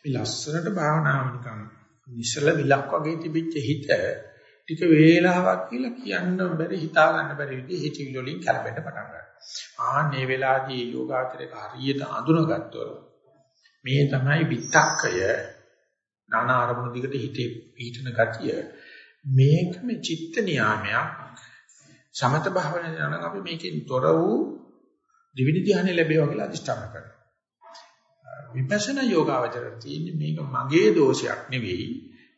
මේ ලස්සනට භාවනාව නිකන් නිසල විලක් වගේ තිබිච්ච හිත ටික වේලාවක් කියලා කියන්න බැරි හිතා ගන්න බැරි විදිහේ හිතවිලි වලින් කැළඹෙන්න පටන් ගන්නවා. ආන්නේ වෙලාදී යෝගාචරයට හරියට අඳුනගත්තොත් මේ තමයි විතක්කය නානා අරමුණු දිගට හිතේ පිහිටන ගතිය. මේක මේ චිත්ත නියාමයක්. සමත භාවනාවේ නම් අපි මේකෙන් තොර වූ දිවිදි ධ්‍යානෙ ලැබේවා කියලා අදිෂ්ඨාන කරනවා. විපස්සනා යෝගාවචරය තියෙන්නේ මේක මගේ දෝෂයක් නෙවෙයි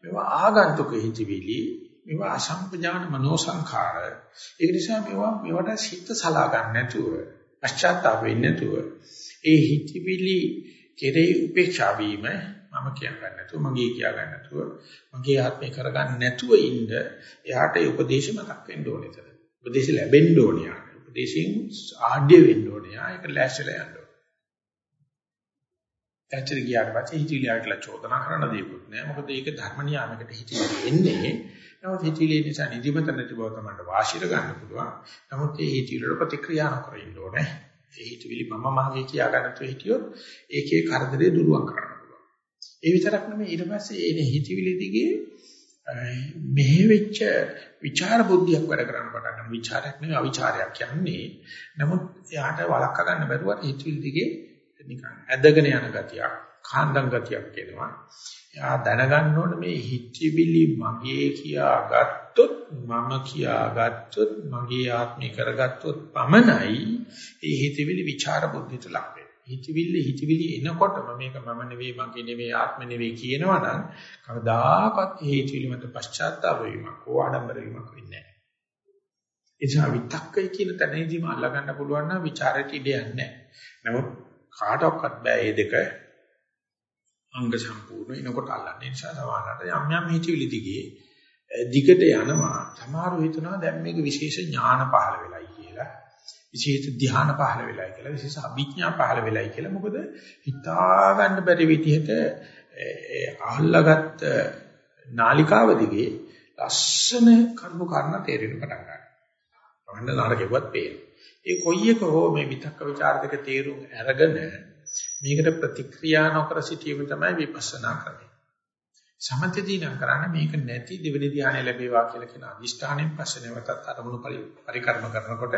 මේවා ආගන්තුක හිතවිලි මේවා අසම්පජාන මනෝ සංඛාර ඒ නිසා මේවා මේවට සිත් සලා ගන්න නැතුව පශ්චාත්තාප වෙන්නේ නැතුව ඒ හිතවිලි කෙරෙහි උපේක්ෂා වීම මම කියා ගන්න නැතුව මගේ කියා ගන්න නැතුව මගේ ආත්මේ කර ගන්න නැතුව ඉන්න එයාට ඒ උපදේශ මතක් වෙන්න ඕනේ තද. උපදේශ ලැබෙන්න ඕනේ යා. උපදේශයෙන් ආඩ්‍ය වෙන්න ඕනේ යා. ඒක ලෑස්තිලා යන්න ඕනේ. ඇත්තට ගියාට පස්සේ හිතවිලියා කියලා චෝදනා කරන්න දෙයක්වත් නෑ. මොකද ඒක ධර්ම නියාමයකට හිතවිලි එන්නේ. නමුත් හිතවිලි නිසා නිදිමත නැති බව තමයි වාසිර ගන්න පුළුවන්. නමුත් ඒ හිතවිලි වල ප්‍රතික්‍රියා නොකර ඉන්න ඕනේ. ඒ හිතවිලි මම මාගේ කියා ගන්නත් හිටියොත් ඒකේ කරදරේ දුරුවන් කරන්න පුළුවන්. ඒ විතරක් නෙමෙයි ඊට පස්සේ එනේ හිතවිලි දිගේ මෙහෙ වෙච්ච විචාර බුද්ධියක් වැඩ කරන්න පටන් ගන්න. විචාරයක් නෙවෙයි අවිචාරයක් කියන්නේ. නමුත් එයාට වළක්වා ගන්න බැරුව හිතවිලි දිගේ නිකන් ඇදගෙන යන ගතියක්, කාන්දම් ගතියක් එනවා. එයා දැනගන්න ඕනේ මේ හිතවිලි මගේ කියාගත්තොත් මම කියාගත්තොත් මගේ ආත්මය කරගත්තොත් පමණයි ඒ හිතවිලි විචාර බුද්ධියට ලක් වෙන්නේ. හිතවිල්ල හිතවිලි එනකොටම මේක මම නෙවෙයි මගේ නෙවෙයි ආත්ම නෙවෙයි කියනවනම් කවදාකවත් ඒ හිතවිලි මත පශ්චාත්තාප වීමක් හෝ ආඩම්බර වීමක් වෙන්නේ නැහැ. ඒ නිසා විතක්කයි කියන තැනදීම අල්ලගන්න පුළුවන් නම් ਵਿਚාරයට ඉඩ යන්නේ නැහැ. නමුත් කාටවත් බෑ මේ දෙක අංග සම්පූර්ණ එනකොට අල්ලන්න. ඒ නිසා සමානට යම් යම් හිතවිලි දිගේ දිගට යනවා. සමහරව හිතනවා දැන් මේක විශේෂ ඥාන පහළ වෙලයි කියලා. විශේෂ ධ්‍යාන පහළ වෙලයි කියලා. විශේෂ අභිඥා පහළ වෙලයි කියලා. මොකද හිතා ගන්න බැරි විදිහට අහල්ලාගත් නාලිකාව දිගේ ලස්සන කර්ම කරන තේරෙන්න පටන් ගන්නවා. වහන්න නරකෙවත් පේනවා. ඒ කොයි එක හෝ මේ විතක්ක ਵਿਚාර දෙක තේරුම් අරගෙන මේකට ප්‍රතික්‍රියා නොකර සිටීම තමයි විපස්සනා කරන්නේ. සමථදී නම් කරන්නේ මේක නැති දෙවෙනි ධ්‍යානය ලැබේවා කියලා කියන අදිෂ්ඨානයෙන් පස්සේ නැවතත් අරමුණු පරිකර්ම කරනකොට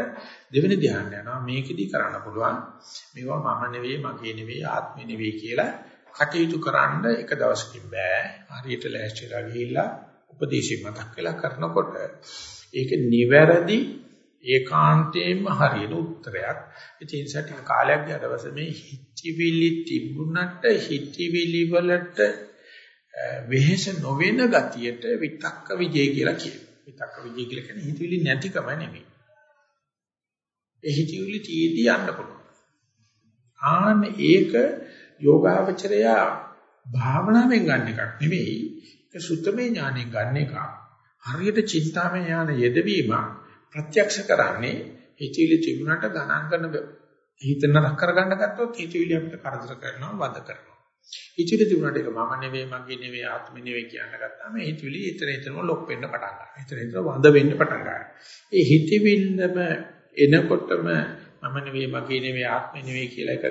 දෙවෙනි ධ්‍යානය යනවා මේකෙදී කරන්න පුළුවන් මේවා මම නෙවෙයි මගේ නෙවෙයි ආත්මෙ නෙවෙයි කියලා කටයුතු කරන්න එක දවසකින් බෑ හරියට ලෑස්තිලා ගිහිල්ලා උපදේශය මතක් වෙලා කරනකොට ඒක නිවැරදි ඒකාන්තයෙන්ම හරියට උත්තරයක්. ඒ නිසා ටික කාලයක් ගියාට පස්සේ මේ හිතවිලි තිබුණට හිතවිලි වලට වෙහෙස නොවන ගතියට විතක්ක විජය කියලා කියනවා. විතක්ක විජය කියලා කියන්නේ හිතවිලි නැතිකම නෙමෙයි. ඒ හිතවිලි තියේදී යන්න පුළුවන්. ආන්න ඒක යෝගාවචරය භාවනාවෙන් ගන්න එකක් නෙමෙයි. ඒක සුත්තමේ ඥාණයෙන් ගන්න එකක්. හරියට චින්තාමය ඥාන යෙදවීමක් ප්‍රත්‍යක්ෂ කරන්නේ හිතවිලි තිබුණට ගණන් කරන හිත නරක කරගන්න ගත්තොත් හිතවිලි අපිට කරදර කරනවා වද කරනවා. හිතවිලි තිබුණට ඒක මම නෙවෙයි මගේ නෙවෙයි ආත්මෙ නෙවෙයි කියන ගත්තාම හිතවිලි එතන එතනම ලොක් වෙන්න පටන් ගන්නවා. එතන එතන වද වෙන්න පටන් ගන්නවා. ඒ හිතවිල්ලම එනකොටම මම නෙවෙයි මගේ නෙවෙයි ආත්මෙ නෙවෙයි කියලා එක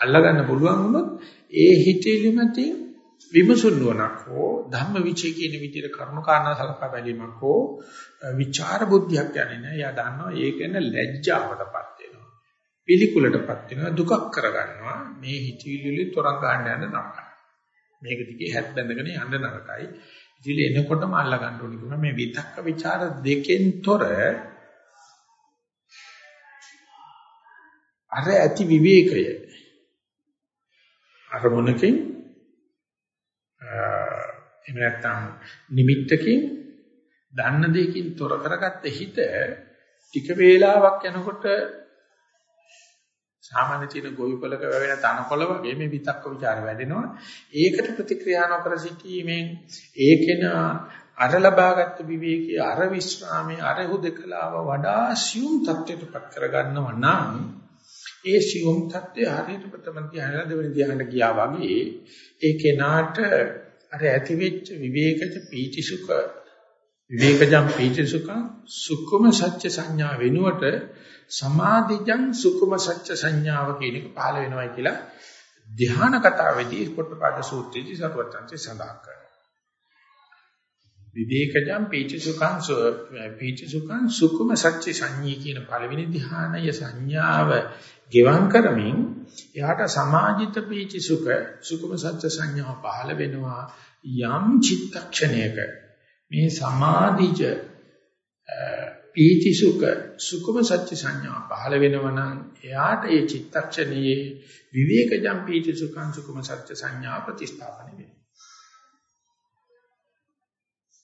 අල්ලගන්න පුළුවන් වුණොත් ඒ හිතවිලි මතින් විමසුන් නුවණක් හෝ ධම්ම විචය කියන විදිහට කරුණු කාරණා සලකා බැලීමක් හෝ විචාර බුද්ධියක් යන්නේ නැහැ. එයා දන්නවා ඒක න ලැජ්ජාවටපත් වෙනවා. පිළිකුලටපත් වෙනවා දුකක් කරගන්නවා. මේ හිතවිලි වලින් තොරන් ගන්න යන නරකයි. මේක දිගේ හැත් බැඳගෙන යන්න නරකයි. ඉතින් එනකොටම අල්ලා ගන්න ඕනේ කිව්වා මේ විතක්ක ਵਿਚාර දෙකෙන් තොර අර ඇති විවේකය අර අරමුණකින් එහෙම නැත්නම් නිමිත්තකින් දන්න දෙයකින් තොර කරගත්ත හිත ටික වේලාවක් යනකොට සාමාන්‍ය තියෙන ගොවිපලක වෙන තනකොළ වගේ මේ විතක්ක ਵਿਚාර වැඩෙනවා. ඒකට ප්‍රතික්‍රියා නොකර සිටීමෙන් ඒකේන අර ලබාගත් විවේකී අර විශ්‍රාමයේ අර හුදකලාව වඩා සියුම් තත්ත්වයටපත් කරගන්නව නම් ඒ සියුම් තත්ත්වය හරියට ප්‍රථම ධ්‍යාන දෙවෙනි ධ්‍යානට ගියා වගේ ඒ කෙනාට අර ඇතිවෙච්ච විවේකජ පීතිසුඛ විවේකජම් පීතිසුඛං සුකුම සත්‍ය සංඥා වෙනුවට සමාධිජං සුකුම සත්‍ය සංඥාව කියන එක පහළ වෙනවයි කියලා ධ්‍යාන කතාවේදී පොට්ටපාද සූත්‍රයේදී සරුවත්‍යංශය සඳහන් කරනවා. විවේකජම් පීචසුඛං පීචසුඛං සුකුම සත්‍ය සංඥී කියන පළවෙනි ධ්‍යානය සංඥාව ගෙවම් කරමින් එයාට සමාජිත පීචසුඛ සුකුම සත්‍ය සංඥාව පහළ වෙනවා යම් චිත්තක්ෂණයක මේ සමාධිජ පීති සුඛ සුඛම සත්‍ය සංඥා පහළ වෙනවා නම් එයාට ඒ චිත්තක්ෂණයේ විවේකජම් පීති සුඛං සුඛම සත්‍ය සංඥා ප්‍රතිස්ථාපන වෙනවා.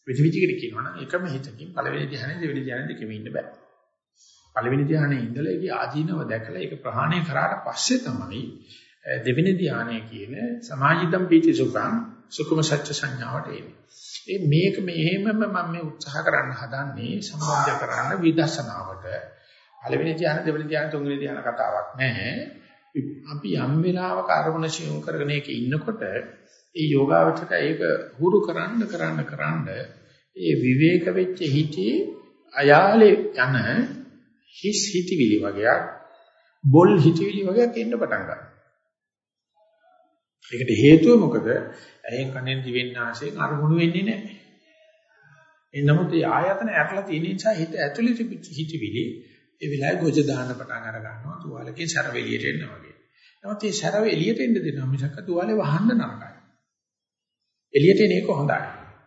විවිධිකට කියනවා නම් එකම හිතකින් පළවෙනි ධ්‍යානෙ දෙවෙනි ධ්‍යානෙ දෙකෙම ඉන්න බෑ. පළවෙනි ධ්‍යානෙ ඉඳලා ඒකේ ආධිනව දැකලා ඒක ප්‍රහාණය කරාට පස්සේ තමයි දෙවෙනි ධ්‍යානය කියන සමාජිතම් පීති සුඛං සුඛම සත්‍ය සංඥාවට එන්නේ. ඒ මේක මෙහෙමම මම මේ උත්සාහ කරන්න හදන්නේ සම්බන්ධ කරන්න විදර්ශනාවට. පළවෙනි ධ්‍යාන දෙවෙනි ධ්‍යාන තුන්වෙනි ධ්‍යාන කතාවක් නැහැ. අපි යම් වෙලාවක අරමුණ සියුම් කරගෙන ඒක ඉන්නකොට ඒ යෝගාවචරය ඒක හුරු කරන්න කරන්න කරන්න ඒ විවේක වෙච්ච හිතේ අයාලේ යන හිස් හිතවිලි වගේක් බොල් හිතවිලි වගේක් එන්න පටන් ගන්නවා. ඒකට හේතුව මොකද? ඇහෙන් කනෙන් දිවෙන් නාසයෙන් අරමුණු වෙන්නේ නැහැ. ඒ නමුත් ඒ ආයතන ඇරලා තියෙන නිසා හිත ඇතුලේ තිබිච්ච හිතවිලි ඒ වෙලාවේ ගොජ දාන්න පටන් අර ගන්නවා. තුවාලකින් සැරව එළියට එන්න වගේ. නමුත් මේ සැරව එළියට එන්න දෙනවා මිසක් තුවාලේ වහන්න නරකයි. එළියට එන එක හොඳයි.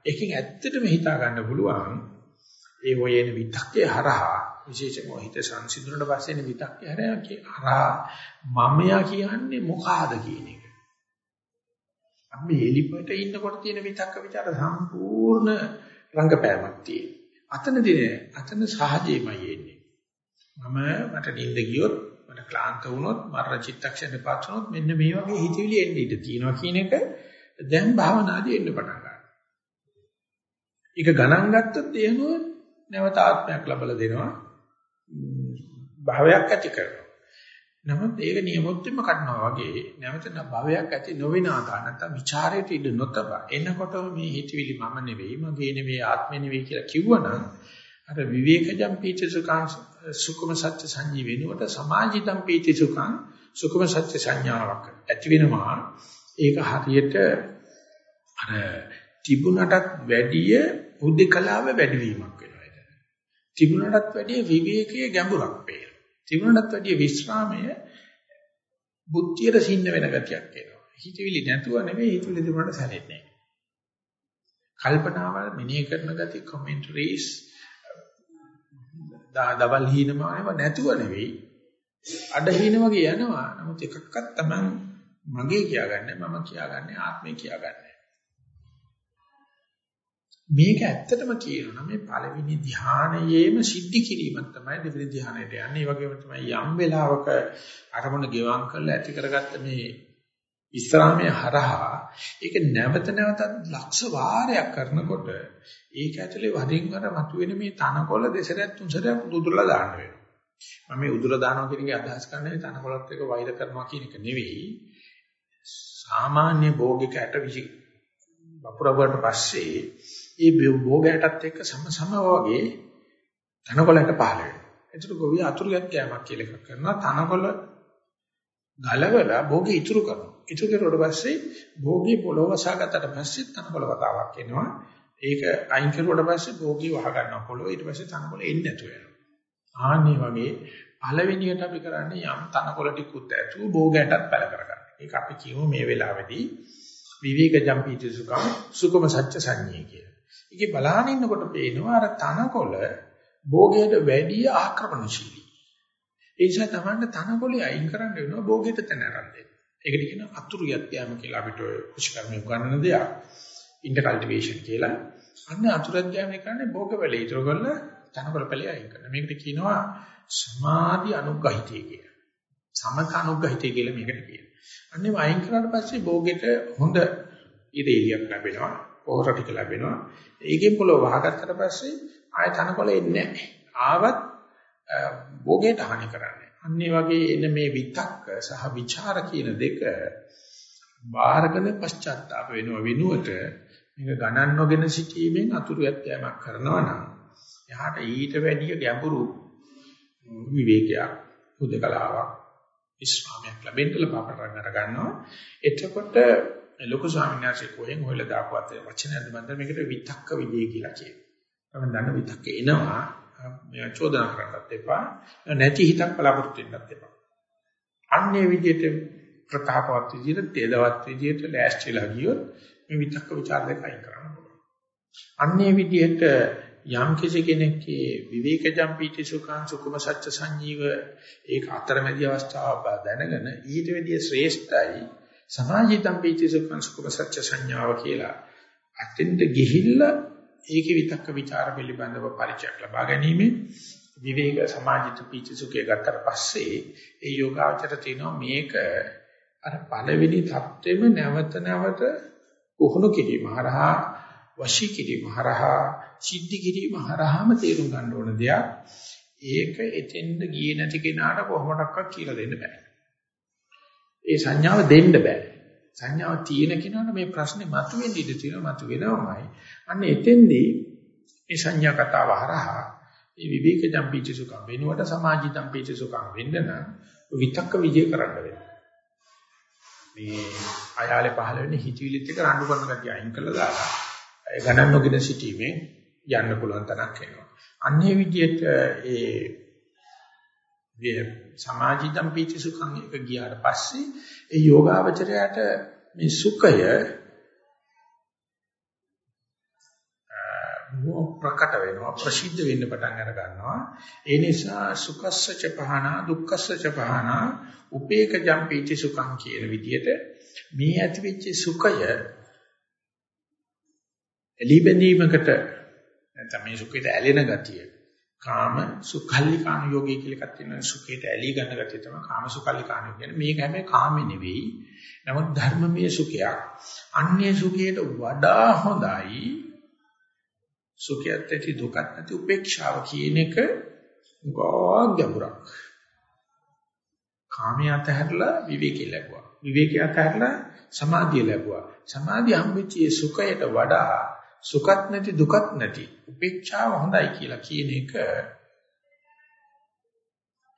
ඒකෙන් ඇත්තටම හිතා ගන්න පුළුවන් ඒ වයේන විතක්කේ හරහා විශේෂයෙන්ම හිත සංසිඳුණට පස්සේ නිවිතක් හැරෙනවා අරහා මමයා කියන්නේ මොකාද කියන එක. අපි එලිපට ඉන්නකොට තියෙන විතක්ක ਵਿਚාර සම්පූර්ණ රංගපෑමක් තියෙනවා. අතනදී නෑ. අතන සහජෙමයි එන්නේ. මම මට නිින්ද ගියොත් මට ක්ලාන්ත වුණොත් මර චිත්තක්ෂණේ පාත්‍රනොත් මෙන්න මේ වගේ හිතවිලි එන්න ඉඩ තියෙනවා කියන එක දැන් භාවනාදී එන්න පටන් ගන්නවා. ඒක ගණන් ගත්තොත් එහෙම නැවත ආත්මයක් ලබලා දෙනවා. භාවයක් ඇති කරනවා. නමුත් ඒක නියමොත්ෙම කඩනවා වගේ නැවත භවයක් ඇති නොවෙන ආකාර නැත්නම් ਵਿਚාරයට ඉඳ නොතබ එනකොටම මේ හිතවිලි මම නෙවෙයි මගේ නෙවෙයි ආත්මෙ නෙවෙයි කියලා කිව්වනම් අර විවේකජම් පීති සුඛං සුඛම සත්‍ය සංජී වෙනුවට සමාජිතම් පීති සුඛං සුඛම සත්‍ය සංඥාවක් ඇති වෙනවා. ඒක හරියට අර තිබුණටත් වැඩිය උද්දකලාව වැඩිවීමක් වෙනවා. ඒක තිබුණටත් වැඩිය විවේකයේ ගැඹුරක් පේනවා. තිබුණටත් වැඩිය විශ්‍රාමය බුද්ධියට සින්න වෙන ගතියක් එනවා. හිතවිලි නැතුව නෙවෙයි හිතවිලි තිබුණාට සැලෙන්නේ නැහැ. කල්පනාවල් මෙනෙහි කරන ගති කමෙන්ටරිස් දවල් හීනමානව නැතුව නෙවෙයි අඩ හීන වගේ යනවා. නමුත් එකක්වත් Taman මගේ කියාගන්නේ මම කියාගන්නේ ආත්මේ කියාගන්නේ. මේක ඇත්තටම කියනවා මේ පළවෙනි ධ්‍යානයේම සිද්ධි කිරීමක් තමයි දෙවෙනි ධ්‍යානයට යන්නේ. ඒ වගේම තමයි යම් වෙලාවක අරමුණ ගෙවම් කරලා ඇති කරගත්ත මේ විස්රාමයේ හරහා ඒක නැවත නැවතත් ලක්ෂ වාරයක් කරනකොට ඒක ඇතුලේ වරින් වර මතුවෙන මේ තනකොළ දෙසරයක් තුන්සරයක් උදුරලා දාන්න වෙනවා. මම මේ උදුරලා දානවා කියන එක අදහස් කරන්නේ තනකොළත් එක්ක වෛර කරනවා කියන එක නෙවෙයි. සාමාන්‍ය භෝගික ඇට විසි වපුරවට පස්සේ ඒ භෝගයටත් එක්ක සමසම වගේ තනකොළට පහළ වෙනවා. ඒතර ගොවිය අතුරුයක් කෑමක් කියලා එකක් කරනවා. තනකොළ ගලවලා භෝගේ ඉතුරු කරනවා. ඉතුරු කරුවට පස්සේ භෝගේ පොළොව වසාගත්තට පස්සේ තනකොළ වතාවක් එනවා. ඒක අයින් කරුවට පස්සේ භෝගේ වහ ගන්නවා පොළොව. ඊට පස්සේ තනකොළ එන්නේ නැතුව යනවා. ආන්නේ වගේ පළවෙනියට අපි කරන්නේ යම් තනකොළ ටිකුත් ඇතුව භෝගයටත් පැල කරගන්න. ඒක අපි කියමු මේ වෙලාවේදී විවේක ජම්පීති සුඛම සුඛම සත්‍ය සංඤේ කියලා. ඒකේ බලහන් ඉන්නකොට පේනවා අර තනකොළ භෝගයට වැඩි ආක්‍රමණශීලී. ඒ නිසා තමන්ට තනකොළේ අයින් කරන්න වෙනවා භෝගයට තැන අරන් දෙන්න. ඒකට කියන අතුරු යත්‍යාම කියලා අපිට ඔය කුෂිකර්මයේ උගන්වන දෙයක්. ඉන්ටර් කල්ටිවේෂන් කියලා. අන්න අතුරු යත්‍යාම කියන්නේ භෝගවලේ ඉතුරු කරලා තනකොළ පැලේ අයින් කරන. මේකට කියනවා සමාධි අනුග්‍රහිතය කියලා. සමත අනුග්‍රහිතය කියලා මේකට කියනවා. අන්නේ වයින් කරාට පස්සේ භෝගෙට හොඳ ඉරේලියක් ලැබෙනවා. පොහොර ටික ලැබෙනවා. ඒකෙන් පොළොව වහගත්තට පස්සේ ආය තනකොළ එන්නේ නැහැ. ආවත් භෝගයට හානි කරන්නේ. අන්නේ වගේ එන මේ විතක්ක සහ ਵਿਚාර කියන දෙක බාහිරකන පශ්චාත්තාප වෙනව වෙනුවට මේක ගණන් නොගෙන සිටීමෙන් අතුරු යත්‍යමක් කරනවා නම් එහාට ඊට වැඩිය ගැඹුරු විවේකයක් උදකලාවක් විස්රාමයක් ලැබෙන්න ලබපරන් අර ගන්නවා එතකොට ලොකු ස්වාමීන් වහන්සේ කොහෙන් හොයලා දාපුවත් වචනයක්ද මන්ද මේකට විතක්ක විජේ කියලා කියනවා. මම දන්න විතක්ක එනවා මේ චෝදනා කරන්නත් එපා නැති හිතක් බලාපොරොත්තු වෙන්නත් එපා. අන්නේ විදිහට ප්‍රතාපවත් විදිහට තේදවත් විදිහට ලෑස්තිලා ගියොත් මේ විතක්ක ਵਿਚාර දෙක අයින් කරන්න පුළුවන්. අන්නේ විදිහට යම් කිසි කෙනෙක්ගේ විවේකජම් පීති සුඛං සුකුම සත්‍ය සංජීව ඒක අතරමැදි අවස්ථාව දැනගෙන ඊට වැඩිය ශ්‍රේෂ්ඨයි සමාජිතම් පීති සුඛං සුඛ සත්‍ය සංඥාව කියලා අතෙන්ට ගිහිල්ලා ඒකේ විතක්ක ਵਿਚාර පිළිබඳව පරිචයක් ලබා ගැනීම විවේක සමාජිත පීති සුඛය ගත්තට පස්සේ ඒ යෝගාචර තියෙනවා මේක අර පළවෙනි தත්වෙම නැවත නැවත කොහොණු කිරීම හරහා වශී කිරීම හරහා සිද්ධි කිරීම හරහාම තේරුම් ගන්න ඕන දෙයක්. ඒක එතෙන්ද ගියේ නැති කෙනාට කොහොමඩක්වත් කියලා දෙන්න බෑ. ඒ සංඥාව දෙන්න බෑ. සංඥාව තියෙන කෙනාට මේ ප්‍රශ්නේ මතුවෙන්න ඉඩ තියෙනවා මතුවෙනවමයි. අන්න එතෙන්දී මේ සංඥා කතාව හරහා මේ විවේක ජම්පීච සුඛම් වෙනුවට සමාජි ජම්පීච සුඛම් වෙන්න නම් විතක්ක විජය කරන්න වෙනවා. මේ අයාලේ පහළ වෙන හිතවිලිත් එක රණ්ඩු කරන ගතිය අයින් කළා දාලා ඒ ගණන් නොගෙන සිටීමෙන් යන්න පුළුවන් තරක් වෙනවා. අන්නේ විදිහට ඒ මේ සමාජිතම් පීති සුඛං එක ගියාට පස්සේ ඒ යෝගාවචරයට මේ සුඛය ප්‍රකට වෙනවා ප්‍රසිද්ධ වෙන්න පටන් අර ගන්නවා. ඒ නිසා සුඛස්සච පහනා දුක්ඛස්සච පහනා උපේකජම් පීති සුඛං කියන විදිහට මේ ඇතිවෙච්ච සුඛය එලිබැඳීමකට නැත්නම් මේ සුඛයට ඇලෙන ගතිය කාම සුඛල්ලිකාන යෝගී කියලා එකක් තියෙනවා. සුඛයට ඇලී ගන්න ගතිය තමයි කාම සුඛල්ලිකාන කියන්නේ. මේක හැබැයි කාමේ නෙවෙයි. නමුත් ධර්මමය සුඛයක්. අන්නේ සුඛයට වඩා හොඳයි. සුඛයත් ඇති දුකත් නැති උපේක්ෂාව කියන එක ගොඩක් කාමයේ අතහැරලා විවේකී ලැබුවා. විවේකී අතහැරලා සමාධිය ලැබුවා. සමාධිය හම්බෙච්ච සුඛයට වඩා සුඛත් නැති දුකත් නැති උපේක්ෂාව හොඳයි කියලා කියන එක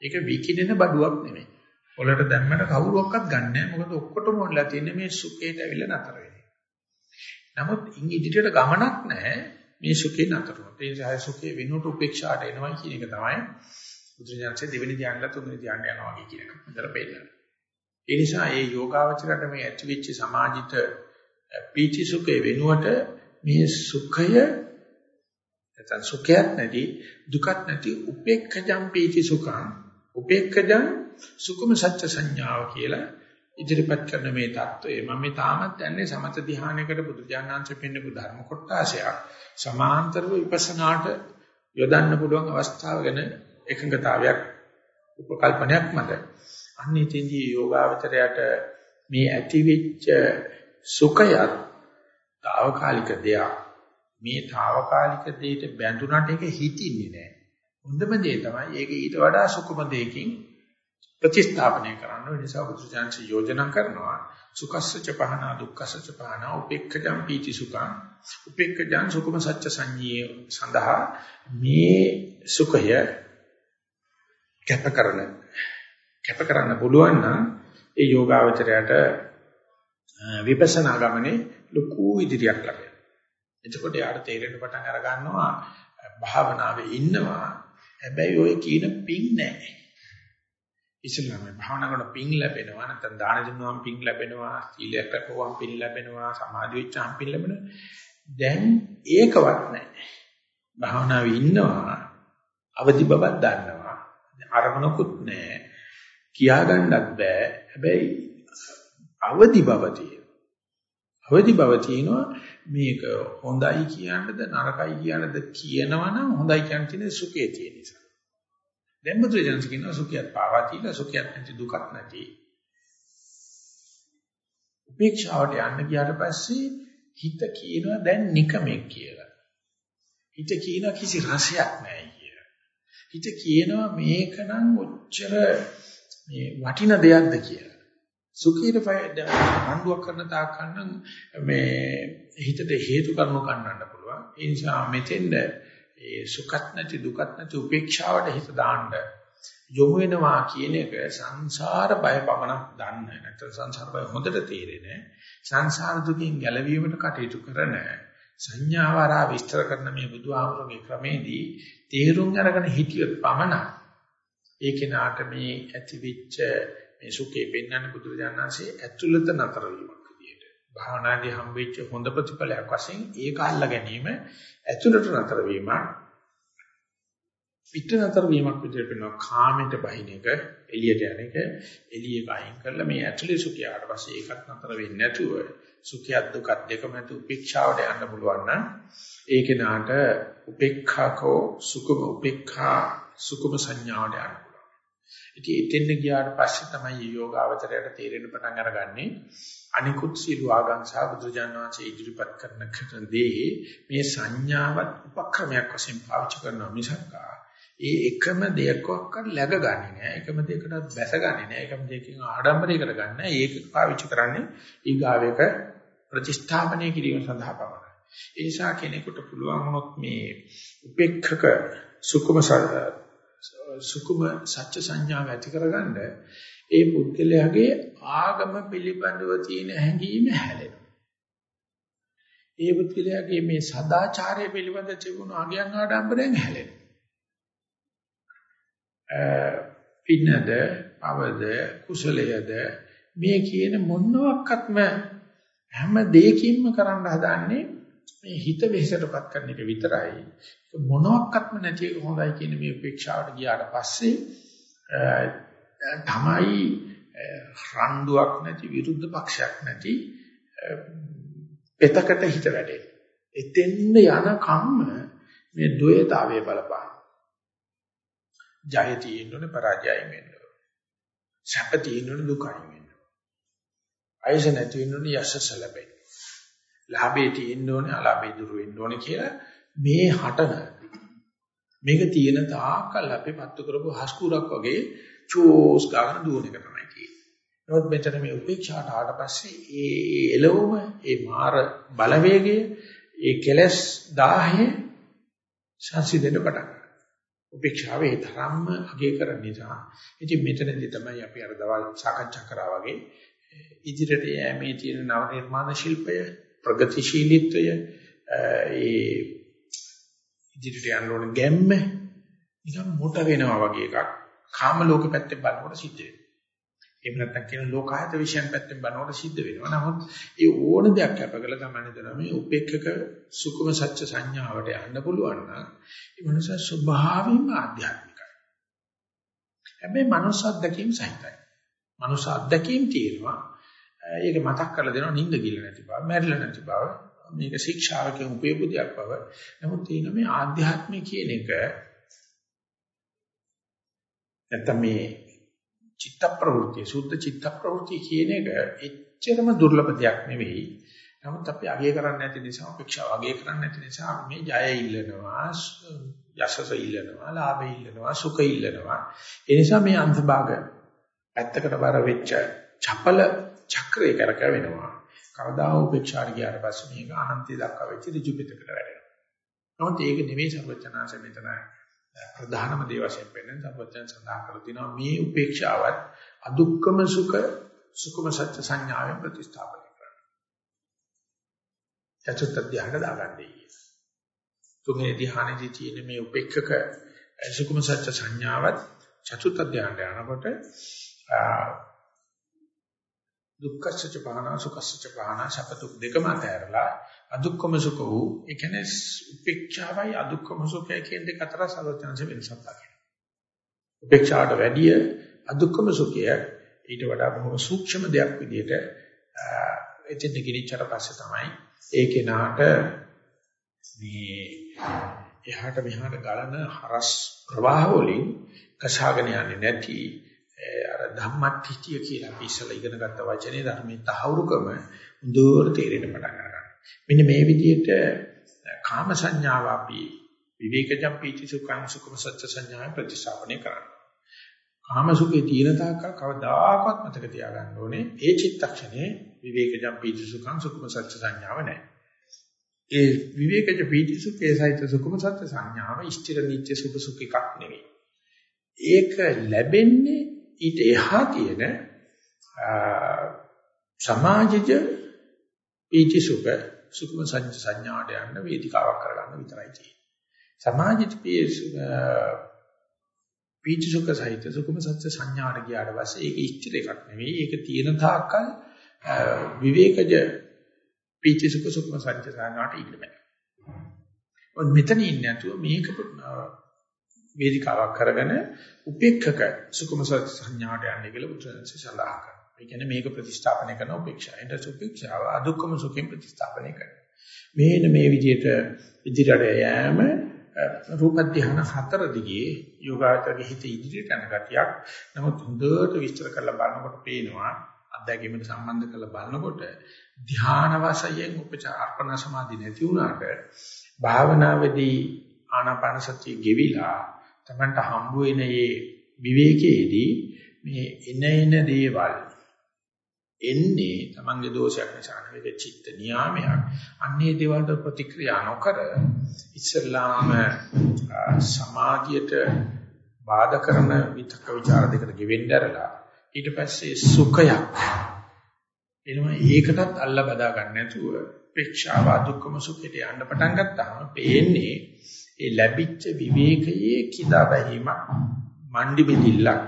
ඒක විකිනෙන බඩුවක් නෙමෙයි. පොළට දැම්මම කවුරුවක්වත් ගන්නෑ. මොකද ඔක්කොටම ඕනලා තියෙන්නේ මේ සුඛයට ඇවිල්ලා නතර වෙන්නේ. නමුත් ඉන් ඉදිරියට ගමනක් නැහැ මේ සුඛේ නතර වුණා. ඒ නිසා සුඛේ වෙනුවට උපේක්ෂාට එනවා කියන එක තමයි බුදුරජාණන්සේ දෙවෙනි ධ්‍යානලා තුන්වෙනි ධ්‍යාන යනවා කියන එක හොඳට පෙන්නනවා. ඒ නිසා මේ යෝගාවචරයට මේ ඇතිවෙච්ච සමාජිත පීචි සුඛේ වෙනුවට මේ සුඛය නැත්නම් සුඛයක් නැති දුකක් නැති උපේක්ඛජම් පීති සුඛං. උපේක්ඛජම් සුඛම සත්‍ය සංඥාව කියලා ඉදිරිපත් කරන මේ தত্ত্বය. මම මේ තාමත් යන්නේ සමත ධ්‍යානයකට බුදුජානනාංශ පෙන්නපු ධර්ම කොටසයක්. සමාන්තරව විපස්සනාට යොදන්න පුළුවන් අවස්ථාව ගැන එකඟතාවයක් උපකල්පනයක් මත. අන්න ඉතින්දී යෝගාවචරයට මේ ඇතිවෙච්ච සුඛයත් తాවකාලික දෙයක්. මේ తాවකාලික දෙයට බැඳුනට ඒක හිතින්නේ නැහැ. හොඳම දේ තමයි ඒක ඊට වඩා සුකුම දෙයකින් ප්‍රතිස්ථාපනය කරන්න. ඒ නිසා බුදුසසුන යෝජනා කරනවා සුඛස්සච පහන දුක්ඛස්සච පහන උපේක්ඛජම් පීති සුඛං උපේක්ඛජං සුකුම සත්‍ය සංඤේ සඳහා මේ සුඛය කැප කරන කැප කරන්න පුළුවන් නම් ඒ යෝගාවචරයට විපස්සනා ගමනේ ලොකු ඉදිරියක් ලැබෙනවා. එතකොට යාට තේරෙන්න පටන් අර ගන්නවා භාවනාවේ ඉන්නවා. හැබැයි ඔය කියන පිං නැහැ. ඉස්ලාම භාවනා කරන පිං ලැබෙනවා නැත්නම් දාන දෙනුවම් පිං ලැබෙනවා සීලයක් රැකුවම් පිං ලැබෙනවා සමාධි වෙච්චාම් පිං ලැබෙනවා. දැන් ඒකවත් නැහැ. භාවනාවේ ඉන්නවා අවදි බවක් දන්නවා. අරමුණකුත් නැහැ. කියා ගන්නත් බෑ. හැබැයි අවදි බව තියෙනවා. අවදි බව තියෙනවා මේක හොඳයි කියන්නද නරකයි කියන්නද කියනවනම් හොඳයි කියන තියෙන සුඛයේ තියෙන නිසා. දැන් බුදුරජාණන් කියනවා සුඛයත් පාවා තියලා සුඛයත් නැති දුකක් නැති. උපේක්ෂාවට යන්න ගියාට පස්සේ හිත කියනවා දැන් නිකමෙක් කියලා. හිත කියනවා කිසි රසයක් නැහැ කියලා. හිත කියනවා මේකනම් ඔච්චර මේ වටින දෙයක්ද කියලා. සුඛීර රණ්ඩුවක් කරන තාක් කන්න මේ හිතට හේතු කරුණු කන්නන්න පුළුවන්. ඒ නිසා මෙතෙන්ද ඒ සුඛත් නැති දුකත් නැති උපේක්ෂාවට හිත දාන්න යොමු වෙනවා කියන එක සංසාර බය පමණක් දන්නේ නැත්නම් සංසාර බය හොඳට තේරෙන්නේ සංසාර දුකින් ගැලවීමට කටයුතු කරන සංඥාවරා විස්තර කරන මේ බුදුහාමුදුරගේ ක්‍රමේදී තේරුම් අරගෙන හිටියොත් පමණක් ඒ කෙනාට මේ ඇතිවිච්ච මේ සුඛේ පෙන්වන්න බුදුරජාණන්සේ ඇතුළත නතර වීමක් විදියට භාවනාදී හම්බෙච්ච හොඳ ප්‍රතිඵලයක් වශයෙන් ඒක අල්ලා ගැනීම ඇතුළට නතර වීමක් පිට නතර වීමක් විදියට වෙනවා කාමයට බහින එක එළියට යන එක එළියේ බහින් කරලා මේ ඇතුලේ සුඛයට පස්සේ ඒකත් නතර වෙන්නේ නැතුව සුඛයක් දුකක් දෙකම නැතු උපේක්ෂාවට යන්න පුළුවන් නම් ඒ කෙනාට උපේක්ඛාකෝ සුඛම උපේක්ඛා සුඛම සංඥාවට යන්න පුළුවන්. ඉතින් එතෙන් ගියාට පස්සේ තමයි යෝගාවචරයට තේරෙන්න පටන් අරගන්නේ අනිකුත් සීල ආගම් සහ බුදුජානක වහන්සේ ඉදිරිපත් කරන දේ මේ සංඥාවත් උපක්‍රමයක් වශයෙන් පාවිච්චි කරනවා මිසක් ඒ එකම දෙයක්වත් läගගන්නේ නැහැ. එකම දෙයකටත් බැසගන්නේ නැහැ. එකම දෙයකින් ආඩම්බරයකට ගන්න. ඒක පාවිච්චි කරන්නේ ඊගාවයක ප්‍රතිස්ථාපනය කිරීම සඳහා පමණයි. ඒ නිසා කෙනෙකුට පුළුවන් වුණොත් මේ උපේක්ඛක සුකුම සුකුම සත්‍ය සංඥාව ඇති කරගන්න ඒ පුද්ගලයාගේ ආගම පිළිබඳව තියෙන හැඟීම හැලෙනවා. ඒ පුද්ගලයාගේ මේ සදාචාරය පිළිබඳ තිබුණු අගයන් ආඩම්බරයෙන් හැලෙනවා. පින්නද, පවද, කුසලයේද මේ කියන මොනවාක්වත්ම හැම දෙයකින්ම කරන්න හදාන්නේ මේ හිත වෙහෙසටපත් කරන එක විතරයි. මොනවාක්වත්ම නැති එක හොඳයි කියන මේ උපේක්ෂාවට ගියාට පස්සේ තමයි රණ්ඩුවක් නැති විරුද්ධ පක්ෂයක් නැති එතකට හිත වැඩේ. එතෙන්ද යන කම්ම මේ ද්වේතාවයේ බලපාන. ජය තියෙන්න ඕනේ පරාජයයි වෙන්න ඕනේ. සැප තියෙන්න ඕනේ දුකයි වෙන්න ඕනේ. අයස නැති වෙන්න ඕනේ යසස ලැබෙන්න. ලාභේ තියෙන්න ඕනේ අලාභේ දුර වෙන්න ඕනේ කියලා මේ හටන මේක තියෙන තාක්කල් අපි පත්තු කරපු හස්කුරක් වගේ චෝස් ගන්න දුවන එක තමයි තියෙන්නේ. නමුත් මෙතන මේ උපේක්ෂාට ආවට පස්සේ ඒ එළවම ඒ මාර බලවේගය ඒ කෙලස් 10 සංසිඳෙන්න පටන් උපේක්ෂාවේ තරම්ම අගය කරන නිසා ඉතින් මෙතනදී තමයි අපි අර දවල් සාකච්ඡා කරා වගේ ඉදිරියට යෑමේ තියෙන නව නිර්මාණ ශිල්පය ප්‍රගතිශීලීත්වය ඒ ඉදිරියට යන්න ඕන ගැම්ම නිකන් මොට වෙනවා වගේ එකක් කාම ලෝක පැත්තෙන් බලනකොට සිද්ධ වෙනවා. එහෙම නැත්නම් කියන ලෝකායත විශ්යන් පැත්තෙන් බලනකොට සිද්ධ වෙනවා. නමුත් ඒ ඕන දෙයක් අපකල තමයි දෙනවා මේ උපේක්ෂක සුකුම සත්‍ය සංඥාවට යන්න පුළුවන් නම් ඒ මනස ස්වභාවයෙන්ම ආධ්‍යාත්මිකයි. හැබැයි මනස අත්දැකීම් සහිතයි. මනස අත්දැකීම් තියෙනවා. ඒක මතක් කරලා දෙනවා නිින්ද ගිල නැති බව, මැරිලා නැති බව, මේක ශික්ෂාවකින් උපයපුදියක් බව. නමුත් තියෙන මේ ආධ්‍යාත්මය කියන එක නැත්නම් මේ චිත්ත ප්‍රවෘත්ති, සුද්ධ චිත්ත ප්‍රවෘත්ති කියන එක එච්චරම දුර්ලභ දෙයක් නෙවෙයි. නමුත් අපි අගය කරන්නේ නැති නිසා, අපේක්ෂාව අගය කරන්නේ නැති නිසා මේ ජය ඉල්ලනවා, යසස ඉල්ලනවා, ලාභ ඉල්ලනවා, සුඛ ඉල්ලනවා. ඒ නිසා මේ අන්තභාග පැත්තකට බර වෙච්ච චපල චක්‍රය කරකවෙනවා. කවදා උපේක්ෂාට ගියාට පස්සේ මේක අනන්තය දක්වා වෙච්ච ඍජු පිටකට වැඩෙනවා. නමුත් ඒක නෙවෙයි සර්වඥාන්සේ මෙතන ප්‍රධානම දේ වශයෙන් පෙන්වන සර්වඥයන් සඳහන් කර තිනවා මේ උපේක්ෂාවත් අදුක්කම සුඛ සුඛම සත්‍ය සංඥාවෙන් ප්‍රතිස්ථාපනය කරනවා. චතුත් ධ්‍යාන දාගන්නේ. තුන්වෙනි ධ්‍යානයේදී තියෙන මේ උපේක්ෂක සුඛම සත්‍ය සංඥාවත් චතුත් ධ්‍යානට යනකොට දුක්ඛසච්ච පහනා සුඛසච්ච පහනා සපතුක් දෙකම අතරලා අදුක්කම සුඛ වූ ඒ කියන්නේ උපේක්ෂාවයි අදුක්කම සුඛය කියන දෙක අතර සලෝචනස වෙනසක් දකිනවා. උපේක්ෂාවට වැඩිය අදුක්කම සුඛය ඊට වඩා බොහොම සූක්ෂම දෙයක් විදිහට එතෙන් ගිනිච්චට පස්සේ තමයි ඒ කෙනාට මේ එහාට මෙහාට ගලන හරස් ප්‍රවාහ වලින් කසාගෙන යන්නේ නැති අර ධම්මටිතිය කියලා අපි ඉස්සලා ඉගෙන ගත්ත වචනේ ධර්මයේ තහවුරුකම දුර තේරෙන්න පටන් ගන්නවා. මෙන්න මේ විදිහට කාම සංඥාව අපි විවේකජම් පීති සුඛං සුඛම සත්‍ය සංඥා ප්‍රතිස්ථාපනය කරනවා. කාම සුඛේ තියෙන තාක්කල් කවදාකවත් මතක තියාගන්න ඕනේ ඒ චිත්තක්ෂණේ විවේකජම් පීති සුඛං සුඛම සත්‍ය සංඥාව නැහැ. ඒ විවේකජ පීති සුඛේ සහිත සුඛම සත්‍ය සංඥාව ස්ථිර නිත්‍ය සුඛ සුඛ එකක් නෙවෙයි. ඒක ලැබෙන්නේ ඊට එහා තියෙන සමාජජ පීති සුඛ සුඛම සංඥාට යන්න වේදිකාවක් කරගන්න විතරයි තියෙන්නේ. සමාජිත පීති සුඛ සහිත සුඛම සත්‍ය සංඥාට ගියාට පස්සේ ඒක ඉච්ඡිත එකක් නෙවෙයි. ඒක තියෙන තාක්කල් විවේකජ පීති සුඛ සුඛම සත්‍ය සංඥාට ඉන්න බෑ. ඔන්න මෙතන ඉන්නේ නැතුව මේක වේදිකාවක් කරගෙන උපේක්ඛක සුඛම සත්‍ය සංඥාට යන්නේ කියලා බුදුරජාණන්සේ සඳහන් කරනවා. ඒ කියන්නේ මේක ප්‍රතිස්ථාපනය කරන උපේක්ෂා. එතකොට උපේක්ෂාව අදුක්කම සුඛයෙන් ප්‍රතිස්ථාපනය කරනවා. මේන මේ විදිහට ඉදිරියට යෑම රූප ධ්‍යාන හතර දිගේ යෝගාචරයේ හිත ඉදිරියට යන ගතියක්. නමුත් හොඳට විස්තර කරලා බලනකොට පේනවා අත්දැකීමට සම්බන්ධ කරලා බලනකොට ධ්‍යාන වශයෙන් උපචාර අර්පණ සමාධි නැති වුණාට භාවනාවේදී ආනාපාන සතිය ගෙවිලා තමන්ට හම්බ වෙන මේ විවේකයේදී මේ එන එන දේවල් එන්නේ තමන්ගේ දෝෂයක් නිසා නෙවෙයි චිත්ත නියාමයක්. අන්නේ දේවල්ට ප්‍රතික්‍රියා නොකර ඉස්සල්ලාම සමාධියට බාධා කරන විතක ਵਿਚාර දෙකට ගෙවෙන්න ඇරලා ඊට පස්සේ සුඛයක් එනවා ඒකටත් අල්ල බදා ගන්න නැතුව ප්‍රේක්ෂාව දුක්ඛම සුඛයට යන්න පටන් ගත්තාම පේන්නේ ඒ ලැබිච්ච විවේකයේ කිදා බැහිම මණ්ඩි බෙදිල්ලක්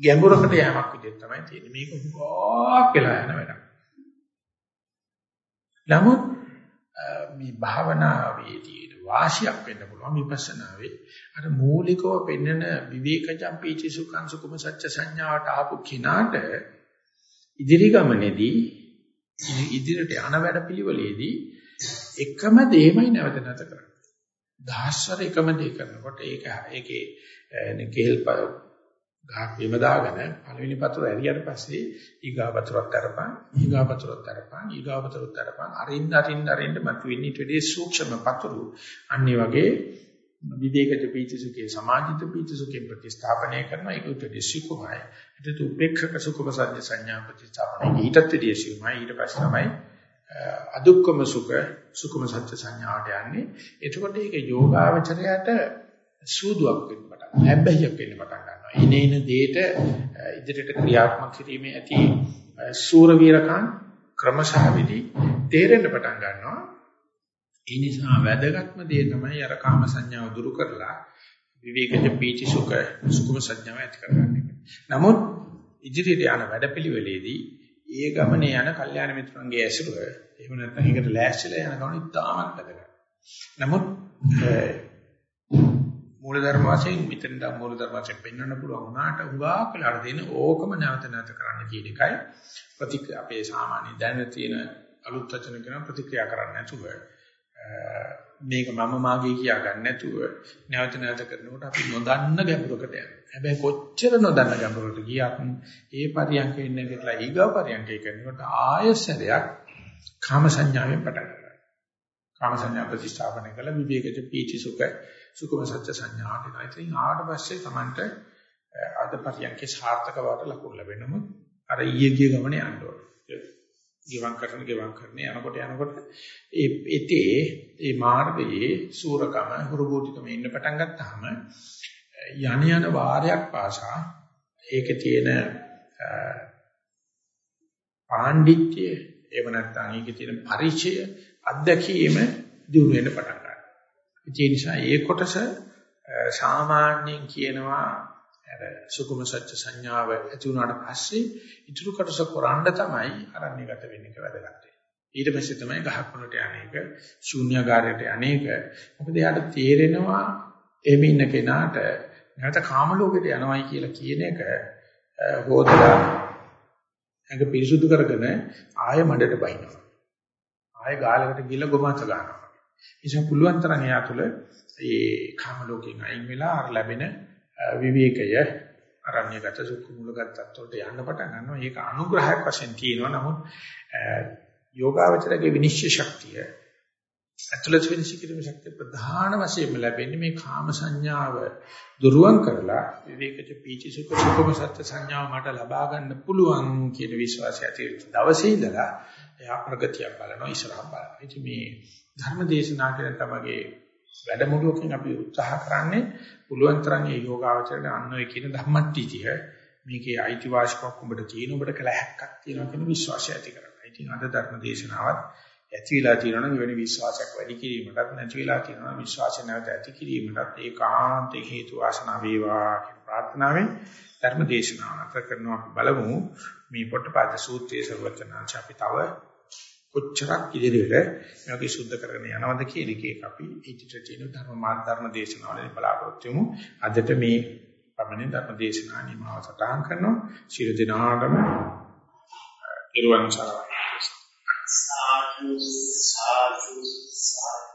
ගැඹුරකට යෑමක් විදිහට තමයි තියෙන්නේ. මේක හුඟක් වෙලා යන වැඩක්. නමුත් මේ භාවනාවේ තියෙන වාසියක් වෙන්න පුළුවන් විපස්සනාවේ අර මූලිකව පෙන්වන විවේකජම් පීචි සුඛං සුකුම සත්‍ය සංඥාවට ආපු කිනාට ඉදිරි ගමනේදී ඉදිරියට යන වැඩ පිළිවෙලේදී එකම දෙයමයි නැවත නැවත කරන්නේ. දහස්වර එකම දේ කරනකොට ඒක ඒකේ කෙල් ගහක් බිම දාගෙන පළවෙනි පතුර ඇරියට පස්සේ ඊගා පතුරත් අරපන් ඊගා පතුරත් අරපන් ඊගා පතුරත් අරපන් අරින්න අරින්න අරින්න මතුවෙන්නේ ඊට වඩා සූක්ෂම පතුරු. අන්නේ වගේ විවේකජ පීතිසුඛේ සමාජිත පීතිසුඛේ ප්‍රතිස්ථාපනය කරන ඒක උත්තර සිකුමයි ඒත් උපේක්ෂක සුඛම සත්‍ය සංඥා ප්‍රතිස්ථාපනය ඊටත් වැඩි සිකුමයි ඊට පස්සේ තමයි අදුක්කම සුඛ සුඛම සත්‍ය සංඥාට යන්නේ. එතකොට ඒක යෝගාවචරයට සූදුවක් වෙන්න පටන් හැබැයික් වෙන්න පටන් ගන්නවා. ඉනේන දෙයට ඉදිරියට ක්‍රියාත්මක කිරීමේ ඇති සූර වීරකම් ක්‍රමශහ විදි තේරෙන්න පටන් ගන්නවා. ඒ නිසා වැදගත්ම දේ තමයි අර කාම සංඥාව දුරු කරලා විවේකජ පීචි සුඛ සුඛම සංඥාව ඇති කරගන්න එක. නමුත් ඉදිරියට යන වැඩපිළිවෙලේදී ඒ ගමනේ යන කල්යාණ මිත්‍රන්ගේ ඇසුර එහෙම නැත්නම් ඒකට ලෑස්තිලා යන ගමන ඉතාමත් වැදගත්. නමුත් මූලධර්ම වශයෙන් මෙතනට මූලධර්ම වශයෙන් පෙන්වන්න පුළුවන් වුණාට උගා කලර දෙන ඕකම නැවත නැවත කරන්න කියන එකයි ප්‍රතික්‍රියා අපේ සාමාන්‍ය දැන තියෙන අලුත් වචන කරන ප්‍රතික්‍රියා කරන්නේ නැතුව මේක මම මාගේ කියා ගන්න නැතුව නැවත නැවත කරනකොට අපි නොදන්න ගැඹුරකට යනවා. හැබැයි කොච්චර නොදන්න ගැඹුරකට ගියත් ඒ පරියන්කේ ඉන්න කියලා ඊගව පරියන්කේ කරනකොට ආයසරයක් කාම සංඥාවෙන් පටන් ගන්නවා. කාම සංඥා ප්‍රතිස්ථාපනය කළ විවේකජ පීචි සුඛ සුඛම සත්‍ය සංඥාට එනවා. ඉතින් ආවට පස්සේ Tamanට අද පරියන්කේ සාර්ථක වට ලකුණු ලැබෙනම අර ඊයේ ගිය ගමනේ යන්න ඕනේ. ගිවං කරන ගිවං කරන යනකොට යනකොට ඒ එතේ ඒ මාර්ගයේ සූරකම හුරුබෝටිකම ඉන්න පටන් ගත්තාම යණ යන වාරයක් පාසා ඒකේ තියෙන පාණ්ඩිත්‍ය එහෙම නැත්නම් ඒකේ තියෙන පරිචය අත්දැකීම දිනු වෙන්න පටන් ගන්නවා. ඒ නිසා ඒ කොටස සාමාන්‍යයෙන් කියනවා අර සුකුම සත්‍ය සංඥාව ඇති වුණාට පස්සේ ඉතුරු කොටස කරන්න තමයි අරණ්‍යගත වෙන්න එක වැදගත් වෙන්නේ. ඊට පස්සේ තමයි ගහක් වලට යන්නේක ශූන්‍යagaraට යන්නේක. මොකද එයාට තේරෙනවා එහෙම ඉන්න කෙනාට නැවත කාම ලෝකෙට යනවයි කියලා කියන එක හොදලා ඇඟ පිරිසුදු කරගෙන ආය මඩට බහිනවා. ආය ගාලකට ගිහලා ගොමත ගන්නවා. නිසා පුළුවන් තරම් එයා තුළ ඒ කාම ලෝකයෙන් අයින් වෙලා අර ලැබෙන විවේකය අරණ්‍යගත සුඛ මූලගත තත්ත්වයට යන්න පටන් ගන්නවා. ඒක අනුග්‍රහයක් වශයෙන් තියෙනවා. නමුත් යෝගාවචරයේ විනිශ්චය ශක්තිය ඇතුළත විනිශ්චය කිරීමේ ශක්තිය ප්‍රධාන වශයෙන්ම ලැබෙන්නේ මේ කාම සංඥාව දුරුවන් කරලා විවේකජ පීචි සුඛ සුඛම සත්‍ය සංඥාව මට ලබා ගන්න පුළුවන් කියන විශ්වාසය ඇති වෙච්ච දවසේ ඉඳලා එයා ප්‍රගතිය බලනවා ඉස්සරහ බලනවා. ඉතින් මේ ධර්ම දේශනා කියන තමගේ වැඩමුළුවකින් අපි උත්සාහ කරන්නේ පුළුවන් තරම් මේ යෝගාවචරණ අන්නෝයි කියන ධම්මට්ටිතිය මේකේ අයිතිවාසිකමක් උඹට තියෙන උඹට කළ හැක්කක් තියෙනවා කියන විශ්වාසය ඇති කරගන්න. ඉතින් අද ධර්ම දේශනාවත් ඇති වෙලා තියෙනවා නම් එවැනි විශ්වාසයක් වැඩි කිරීමටත් නැති වෙලා තියෙනවා විශ්වාසය නැවත ඇති කිරීමටත් ඒකාන්ත හේතු වාසනා වේවා කියන ප්‍රාර්ථනාවෙන් ධර්ම දේශනාව අත කරනවා බලමු මේ පොට්ටපාද සූත්‍රයේ සර්වචනාංශ අපි තව කොච්චරක් ඉදිරියට මේක සුද්ධ කරගෙන යනවද කියන එකේ අපි ඉදිරියට තියෙන ධර්ම මාර්ග ධර්ම දේශනාවලින් බලාපොරොත්තු වෙමු. අදට මේ පමණින් ධර්ම දේශනා නිමාව සටහන් කරනවා. ශිර දිනාගම ඉරුවන් සරණයි. sadhu, sadhu, sadhu.